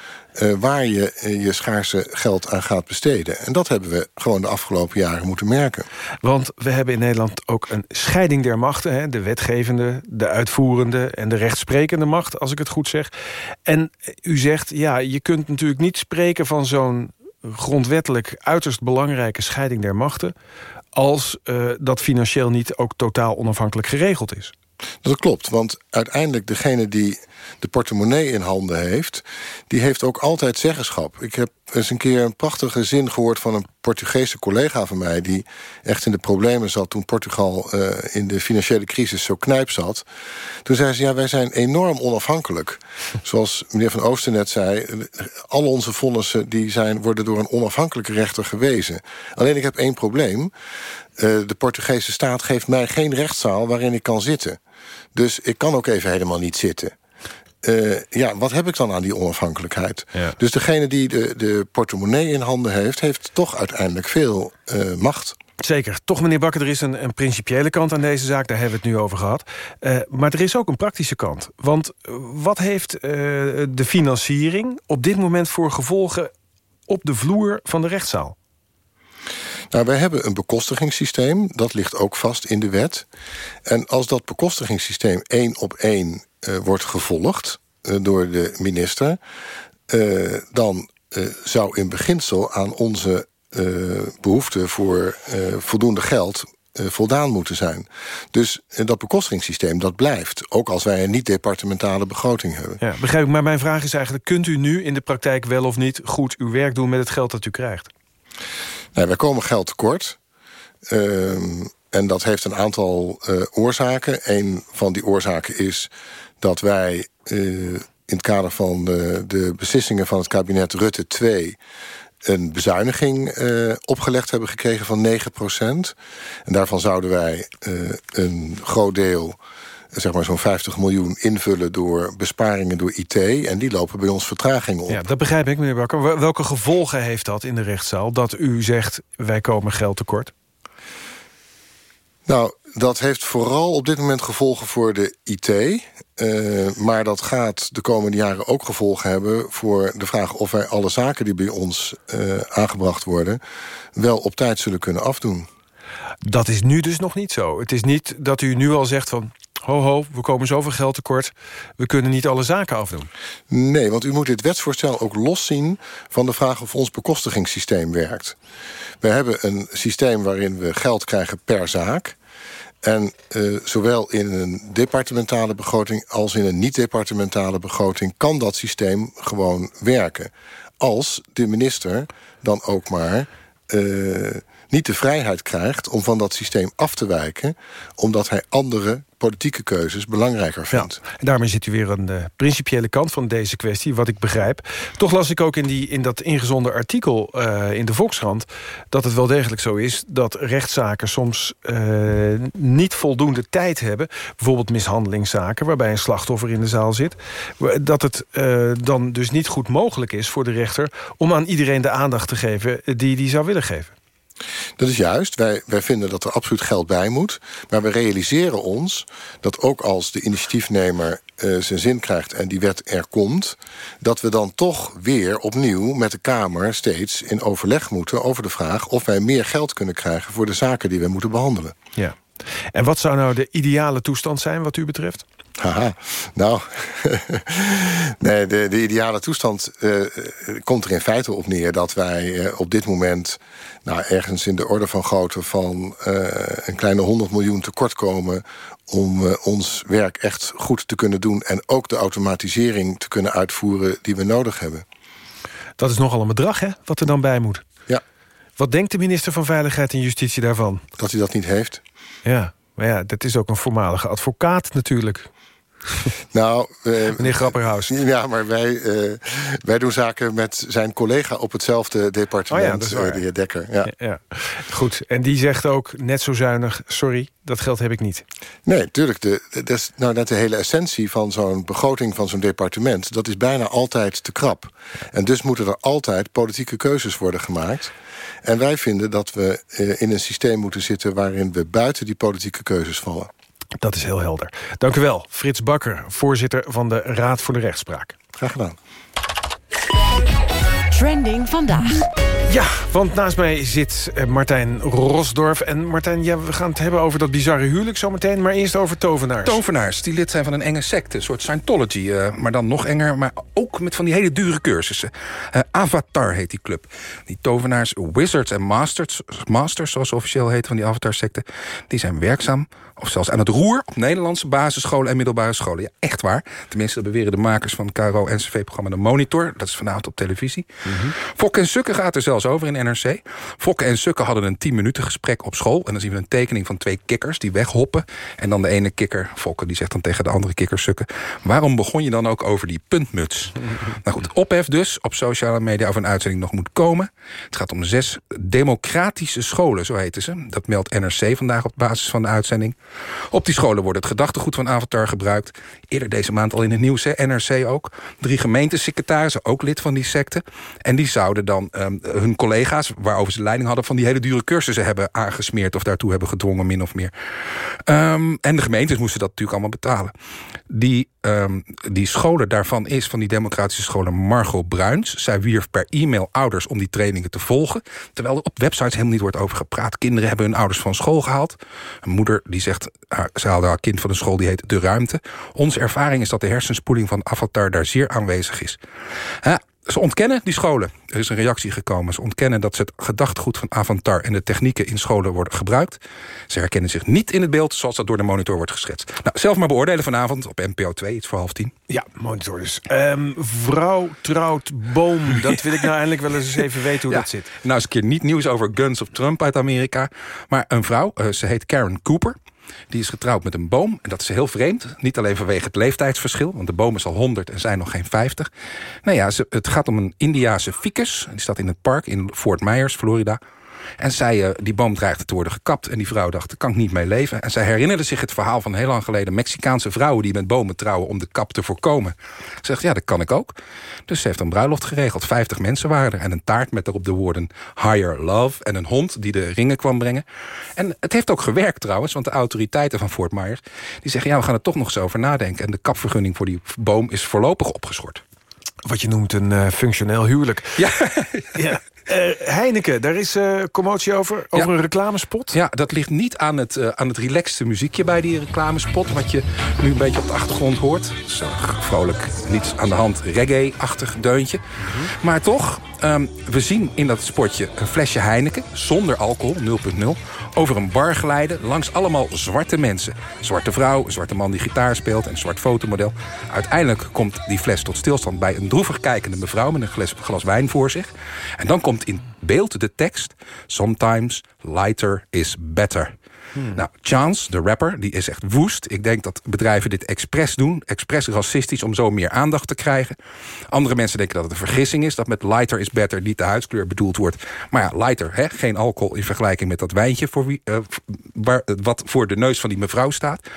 waar je je schaarse geld aan gaat besteden. En dat hebben we gewoon de afgelopen jaren moeten merken. Want we hebben in Nederland ook een scheiding der machten. Hè? De wetgevende, de uitvoerende en de rechtsprekende macht, als ik het goed zeg. En u zegt, ja, je kunt natuurlijk niet spreken van zo'n grondwettelijk uiterst belangrijke scheiding der machten... als uh, dat financieel niet ook totaal onafhankelijk geregeld is. Dat klopt, want uiteindelijk degene die de portemonnee in handen heeft... die heeft ook altijd zeggenschap. Ik heb eens een keer een prachtige zin gehoord van een Portugese collega van mij... die echt in de problemen zat toen Portugal uh, in de financiële crisis zo knijp zat. Toen zei ze, ja, wij zijn enorm onafhankelijk. Zoals meneer Van Oosten net zei... al onze vonnissen die zijn, worden door een onafhankelijke rechter gewezen. Alleen ik heb één probleem. Uh, de Portugese staat geeft mij geen rechtszaal waarin ik kan zitten. Dus ik kan ook even helemaal niet zitten. Uh, ja, wat heb ik dan aan die onafhankelijkheid? Ja. Dus degene die de, de portemonnee in handen heeft... heeft toch uiteindelijk veel uh, macht. Zeker. Toch, meneer Bakker, er is een, een, principiële kant aan deze zaak. Daar hebben we het nu over gehad. Uh, maar er is ook een praktische kant. Want wat heeft de financiering op dit moment voor gevolgen... op de vloer van de rechtszaal? Nou, wij hebben een bekostigingssysteem. Dat ligt ook vast in de wet. En als dat bekostigingssysteem één op één uh, wordt gevolgd uh, door de minister... Uh, dan eh, zou in beginsel aan onze eh, behoefte voor eh, voldoende geld eh, voldaan moeten zijn. Dus eh, dat bekostigingssysteem, dat blijft. Ook als wij een niet-departementale begroting hebben. Ja, begrijp ik. Maar mijn vraag is eigenlijk... kunt u nu in de praktijk wel of niet goed uw werk doen... met het geld dat u krijgt? Nee, wij komen geld tekort. Ehm, en dat heeft een aantal eh, oorzaken. Een van die oorzaken is dat wij eh, in het kader van de, de beslissingen van het kabinet Rutte 2 een bezuiniging eh, opgelegd hebben gekregen van 9% En daarvan zouden wij een groot deel, zeg maar zo'n 50 miljoen, invullen door besparingen door IT. En die lopen bij ons vertragingen op. Ja, dat begrijp ik, meneer Bakker. Wel- Welke gevolgen heeft dat in de rechtszaal... dat u zegt, wij komen geld tekort? Nou, dat heeft vooral op dit moment gevolgen voor de IT. eh, maar dat gaat de komende jaren ook gevolgen hebben... voor de vraag of wij alle zaken die bij ons eh, aangebracht worden... wel op tijd zullen kunnen afdoen. Dat is nu dus nog niet zo. Het is niet dat u nu al zegt van... ho ho, we komen zoveel geld tekort... we kunnen niet alle zaken afdoen. Nee, want u moet dit wetsvoorstel ook loszien... van de vraag of ons bekostigingssysteem werkt. We hebben een systeem waarin we geld krijgen per zaak... En eh, zowel in een departementale begroting als in een niet-departementale begroting... kan dat systeem gewoon werken. Als de minister dan ook maar eh, niet de vrijheid krijgt... om van dat systeem af te wijken... omdat hij andere politieke keuzes belangrijker vindt. En daarmee zit u weer aan de principiële kant van deze kwestie, wat ik begrijp. Toch las ik ook in, die, in dat ingezonden artikel eh, in de Volkskrant... dat het wel degelijk zo is dat rechtszaken soms eh, niet voldoende tijd hebben. Bijvoorbeeld mishandelingszaken, waarbij een slachtoffer in de zaal zit. Dat het eh, dan dus niet goed mogelijk is voor de rechter... om aan iedereen de aandacht te geven die die zou willen geven. Dat is juist. Wij, wij vinden dat er absoluut geld bij moet. Maar we realiseren ons dat ook als de initiatiefnemer eh, zijn zin krijgt... en die wet er komt... dat we dan toch weer opnieuw met de Kamer steeds in overleg moeten... over de vraag of wij meer geld kunnen krijgen... voor de zaken die we moeten behandelen. Ja. En wat zou nou de ideale toestand zijn wat u betreft? Haha, nou, nee, de, de ideale toestand eh, komt er in feite op neer... dat wij eh, op dit moment nou, ergens in de orde van grootte van eh, een kleine 100 miljoen tekort komen... om ons werk echt goed te kunnen doen... en ook de automatisering te kunnen uitvoeren die we nodig hebben. Dat is nogal een bedrag, hè, wat er dan bij moet. Ja. Wat denkt de minister van Veiligheid en Justitie daarvan? Dat hij dat niet heeft. Ja, maar ja, dat is ook een voormalige advocaat natuurlijk. Nou, eh, Meneer Grapperhaus. Ja, maar wij, eh, wij doen zaken met zijn collega op hetzelfde departement, Oh ja, waar. eh, de heer Dekker. Ja. Ja, goed. En die zegt ook net zo zuinig... sorry, dat geld heb ik niet. Nee, tuurlijk. De, de- dat is nou net de hele essentie van zo'n begroting van zo'n departement. Dat is bijna altijd te krap. En dus moeten er altijd politieke keuzes worden gemaakt. En wij vinden dat we in een systeem moeten zitten... waarin we buiten die politieke keuzes vallen. Dat is heel helder. Dank u wel, Frits Bakker, voorzitter van de Raad voor de Rechtspraak. Graag gedaan. Trending vandaag. Ja, want naast mij zit eh, Martijn Rosdorf. En Martijn, ja, we gaan het hebben over dat bizarre huwelijk zometeen... maar eerst over tovenaars. Tovenaars die lid zijn van een enge secte, een soort Scientology. eh, maar dan nog enger, maar ook met van die hele dure cursussen. Eh, Avatar heet die club. Die tovenaars, wizards en masters, masters zoals ze officieel heet van die Avatar-secte... die zijn werkzaam, of zelfs aan het roer... op Nederlandse basisscholen en middelbare scholen. Ja, echt waar. Tenminste, dat beweren de makers van het KRO-NCV-programma De Monitor. Dat is vanavond op televisie. Fok en Sukke gaat er zelfs over in NRC. Fokke en Sukke hadden een 10 minuten gesprek op school. En dan zien we een tekening van twee kikkers die weghoppen. En dan de ene kikker, Fokke, die zegt dan tegen de andere kikker Sukke... waarom begon je dan ook over die puntmuts? nou goed, ophef dus op sociale media of een uitzending nog moet komen. Het gaat om zes democratische scholen, zo heten ze. Dat meldt NRC vandaag op basis van de uitzending. Op die scholen wordt het gedachtegoed van Avatar gebruikt. Eerder deze maand al in het nieuws, NRC ook. Drie gemeentesecretarissen, ook lid van die secte. En die zouden dan ehm, hun collega's, waarover ze leiding hadden... van die hele dure cursussen hebben aangesmeerd... of daartoe hebben gedwongen, min of meer. Ehm, en de gemeentes moesten dat natuurlijk allemaal betalen. Die, ehm, die scholen daarvan is, van die democratische scholen... Margot Bruins. Zij wierf per e-mail ouders om die trainingen te volgen. Terwijl er op websites helemaal niet wordt over gepraat. Kinderen hebben hun ouders van school gehaald. Een moeder die zegt, haar, ze haalde haar kind van een school die heet De Ruimte. Onze ervaring is dat de hersenspoeling van Avatar daar zeer aanwezig is. Ze ontkennen die scholen. Er is een reactie gekomen. Ze ontkennen dat ze het gedachtegoed van Avantar... en de technieken in scholen worden gebruikt. Ze herkennen zich niet in het beeld zoals dat door de monitor wordt geschetst. Nou, zelf maar beoordelen vanavond op NPO 2, iets voor half tien. Ja, monitor dus. Ehm, vrouw trouwt boom. Dat wil ik nou eindelijk wel eens even weten hoe Ja. dat zit. Nou, eens een keer niet nieuws over guns of Trump uit Amerika. Maar een vrouw, eh, ze heet Karen Cooper. Die is getrouwd met een boom. En dat is heel vreemd. Niet alleen vanwege het leeftijdsverschil. Want de boom is al 100 en zij nog geen 50. Nou ja, het gaat om een Indiase ficus. Die staat in het park in Fort Myers, Florida. En zij, eh, die boom dreigde te worden gekapt. En die vrouw dacht, daar kan ik niet mee leven. En zij herinnerde zich het verhaal van heel lang geleden... Mexicaanse vrouwen die met bomen trouwen om de kap te voorkomen. Ze zegt, ja, dat kan ik ook. Dus ze heeft een bruiloft geregeld. 50 mensen waren er. En een taart met erop de woorden Higher Love. En een hond die de ringen kwam brengen. En het heeft ook gewerkt trouwens. Want de autoriteiten van Fort Myers... die zeggen, ja, we gaan er toch nog eens over nadenken. En de kapvergunning voor die boom is voorlopig opgeschort. Wat je noemt een eh, functioneel huwelijk. Ja. ja. Eh, Heineken, daar is eh, commotie over. Over Ja. een reclamespot. Ja, dat ligt niet aan het, eh, aan het relaxte muziekje bij die reclamespot... wat je nu een beetje op de achtergrond hoort. Zo vrolijk, niets aan de hand, reggae-achtig deuntje. Maar toch, ehm, we zien in dat spotje een flesje Heineken... zonder alcohol, 0.0, over een bar glijden... langs allemaal zwarte mensen. Zwarte vrouw, een zwarte man die gitaar speelt... en een zwart fotomodel. Uiteindelijk komt die fles tot stilstand bij een droevig kijkende mevrouw... met een glas, glas wijn voor zich. En dan komt in beeld de tekst... Sometimes lighter is better. Nou, Chance, de rapper, die is echt woest. Ik denk dat bedrijven dit expres doen. Expres racistisch om zo meer aandacht te krijgen. Andere mensen denken dat het een vergissing is. Dat met lighter is better niet de huidskleur bedoeld wordt. Maar ja, lighter, hè? geen alcohol in vergelijking met dat wijntje... Voor wie, eh, waar, wat voor de neus van die mevrouw staat.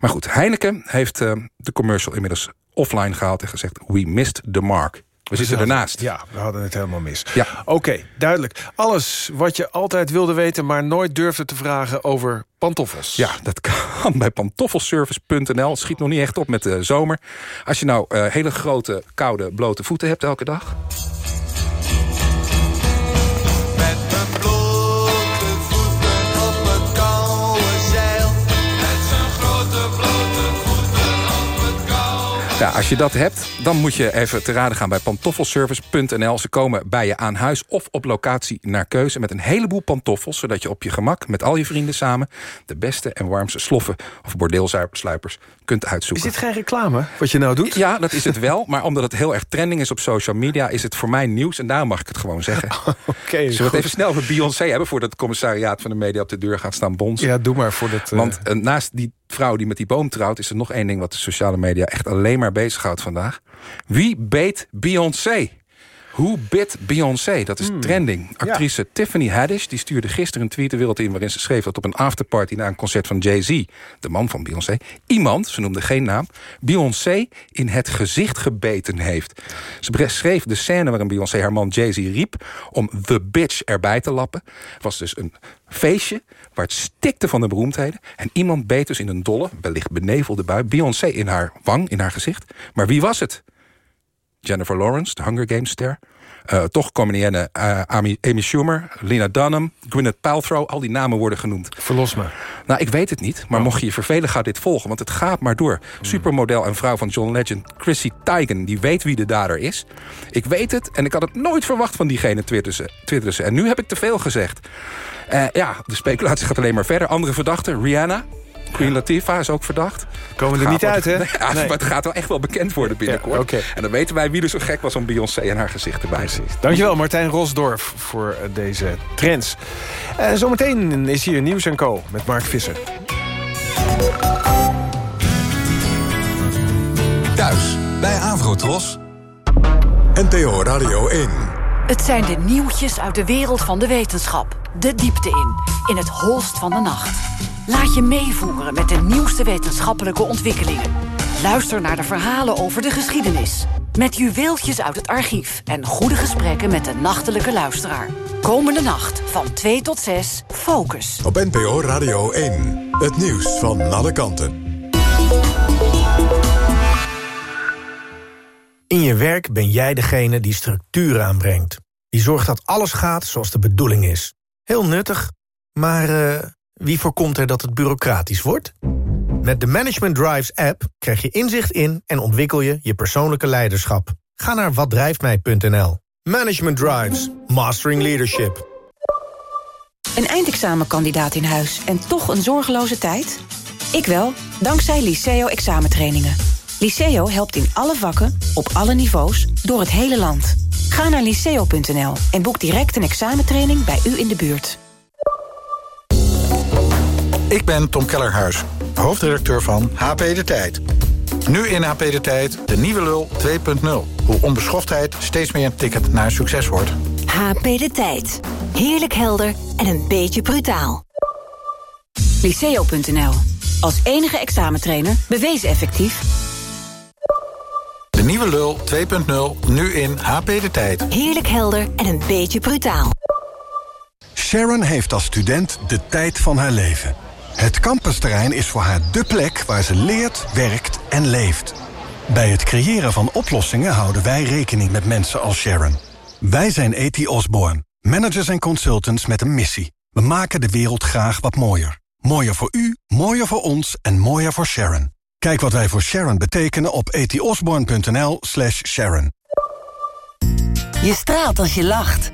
Maar goed, Heineken heeft eh, de commercial inmiddels offline gehaald... en gezegd, we missed the mark. We zitten ernaast. Ja, we hadden het helemaal mis. Ja. Oké, duidelijk. Alles wat je altijd wilde weten... maar nooit durfde te vragen over pantoffels. Ja, dat kan bij pantoffelservice.nl. Het schiet nog niet echt op met de zomer. Als je nou eh, hele grote, koude, blote voeten hebt elke dag... Ja, als je dat hebt, dan moet je even te raden gaan bij pantoffelservice.nl. Ze komen bij je aan huis of op locatie naar keuze... met een heleboel pantoffels, zodat je op je gemak... met al je vrienden samen de beste en warmste sloffen... of bordeelsluipers kunt Is uitzoeken. dit geen reclame, wat je nou doet? Ja, dat is het wel. Maar omdat het heel erg trending is op social media... is het voor mij nieuws en daarom mag ik het gewoon zeggen. Oké, Zullen we het even snel over Beyoncé hebben... voordat het commissariaat van de media op de deur gaat staan bonzen? Ja, doe maar voor dat... eh, Want eh, naast die vrouw die met die boom trouwt... is er nog één ding wat de sociale media echt alleen maar bezighoudt vandaag. Wie beet Beyoncé? Hoe bidt Beyoncé? Dat is Hmm. trending. Actrice Tiffany Haddish die stuurde gisteren een tweet de wereld in... waarin ze schreef dat op een afterparty na een concert van Jay-Z... de man van Beyoncé, iemand, ze noemde geen naam... Beyoncé in het gezicht gebeten heeft. Ze beschreef de scène waarin Beyoncé haar man Jay-Z riep... om the bitch erbij te lappen. Het was dus een feestje waar het stikte van de beroemdheden... en iemand beet dus in een dolle, wellicht benevelde bui... Beyoncé in haar wang, in haar gezicht. Maar wie was het? Jennifer Lawrence, de Hunger Games ster. Eh, toch comedienne eh, Amy, Amy Schumer, Lena Dunham, Gwyneth Paltrow. Al die namen worden genoemd. Verlos me. Nou, ik weet het niet. Maar mocht je je vervelen, ga dit volgen. Want het gaat maar door. Supermodel en vrouw van John Legend, Chrissy Teigen... die weet wie de dader is. Ik weet het en ik had het nooit verwacht van diegene, twitterde ze. En nu heb ik te veel gezegd. Eh, ja, de speculatie gaat alleen maar verder. Andere verdachten, Rihanna... Queen Latifah is ook verdacht. Komen er niet uit, hè? Nee, ja, Nee. Maar het gaat wel echt wel bekend worden binnenkort. Ja. En dan weten wij wie er zo gek was om Beyoncé en haar gezicht erbij te zien. Dankjewel Martijn Rosdorf voor eh, deze trends. Eh, zometeen is hier Nieuws Co. met Mark Visser. Thuis bij Avrotros. NTO Radio 1. Het zijn de nieuwtjes uit de wereld van de wetenschap. De diepte in, in het holst van de nacht. Laat je meevoeren met de nieuwste wetenschappelijke ontwikkelingen. Luister naar de verhalen over de geschiedenis. Met juweeltjes uit het archief en goede gesprekken met de nachtelijke luisteraar. Komende nacht van 2 tot 6, Focus. Op NPO Radio 1. Het nieuws van alle kanten. In je werk ben jij degene die structuur aanbrengt. Die zorgt dat alles gaat zoals de bedoeling is. Heel nuttig, maar eh, wie voorkomt er dat het bureaucratisch wordt? Met de Management Drives app krijg je inzicht in en ontwikkel je je persoonlijke leiderschap. Ga naar watdrijftmij.nl. Management Drives. Mastering Leadership. Een eindexamenkandidaat in huis en toch een zorgeloze tijd? Ik wel, dankzij Liceo examentrainingen. Liceo helpt in alle vakken, op alle niveaus, door het hele land. Ga naar liceo.nl en boek direct een examentraining bij u in de buurt. Ik ben Tom Kellerhuis, hoofdredacteur van HP De Tijd. Nu in HP De Tijd, de nieuwe lul 2.0. Hoe onbeschoftheid steeds meer een ticket naar succes wordt. HP De Tijd. Heerlijk helder en een beetje brutaal. Liceo.nl. Als enige examentrainer bewezen effectief. De nieuwe lul 2.0, nu in HP De Tijd. Heerlijk helder en een beetje brutaal. Sharon heeft als student de tijd van haar leven. Het campusterrein is voor haar dé plek waar ze leert, werkt en leeft. Bij het creëren van oplossingen houden wij rekening met mensen als Sharon. Wij zijn E.T. Osborne, managers en consultants met een missie. We maken de wereld graag wat mooier. Mooier voor u, mooier voor ons en mooier voor Sharon. Kijk wat wij voor Sharon betekenen op etiosborn.nl slash Sharon. Je straalt als je lacht.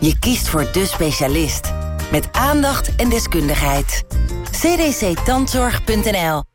Je kiest voor de specialist. Met aandacht en deskundigheid. cdctandzorg.nl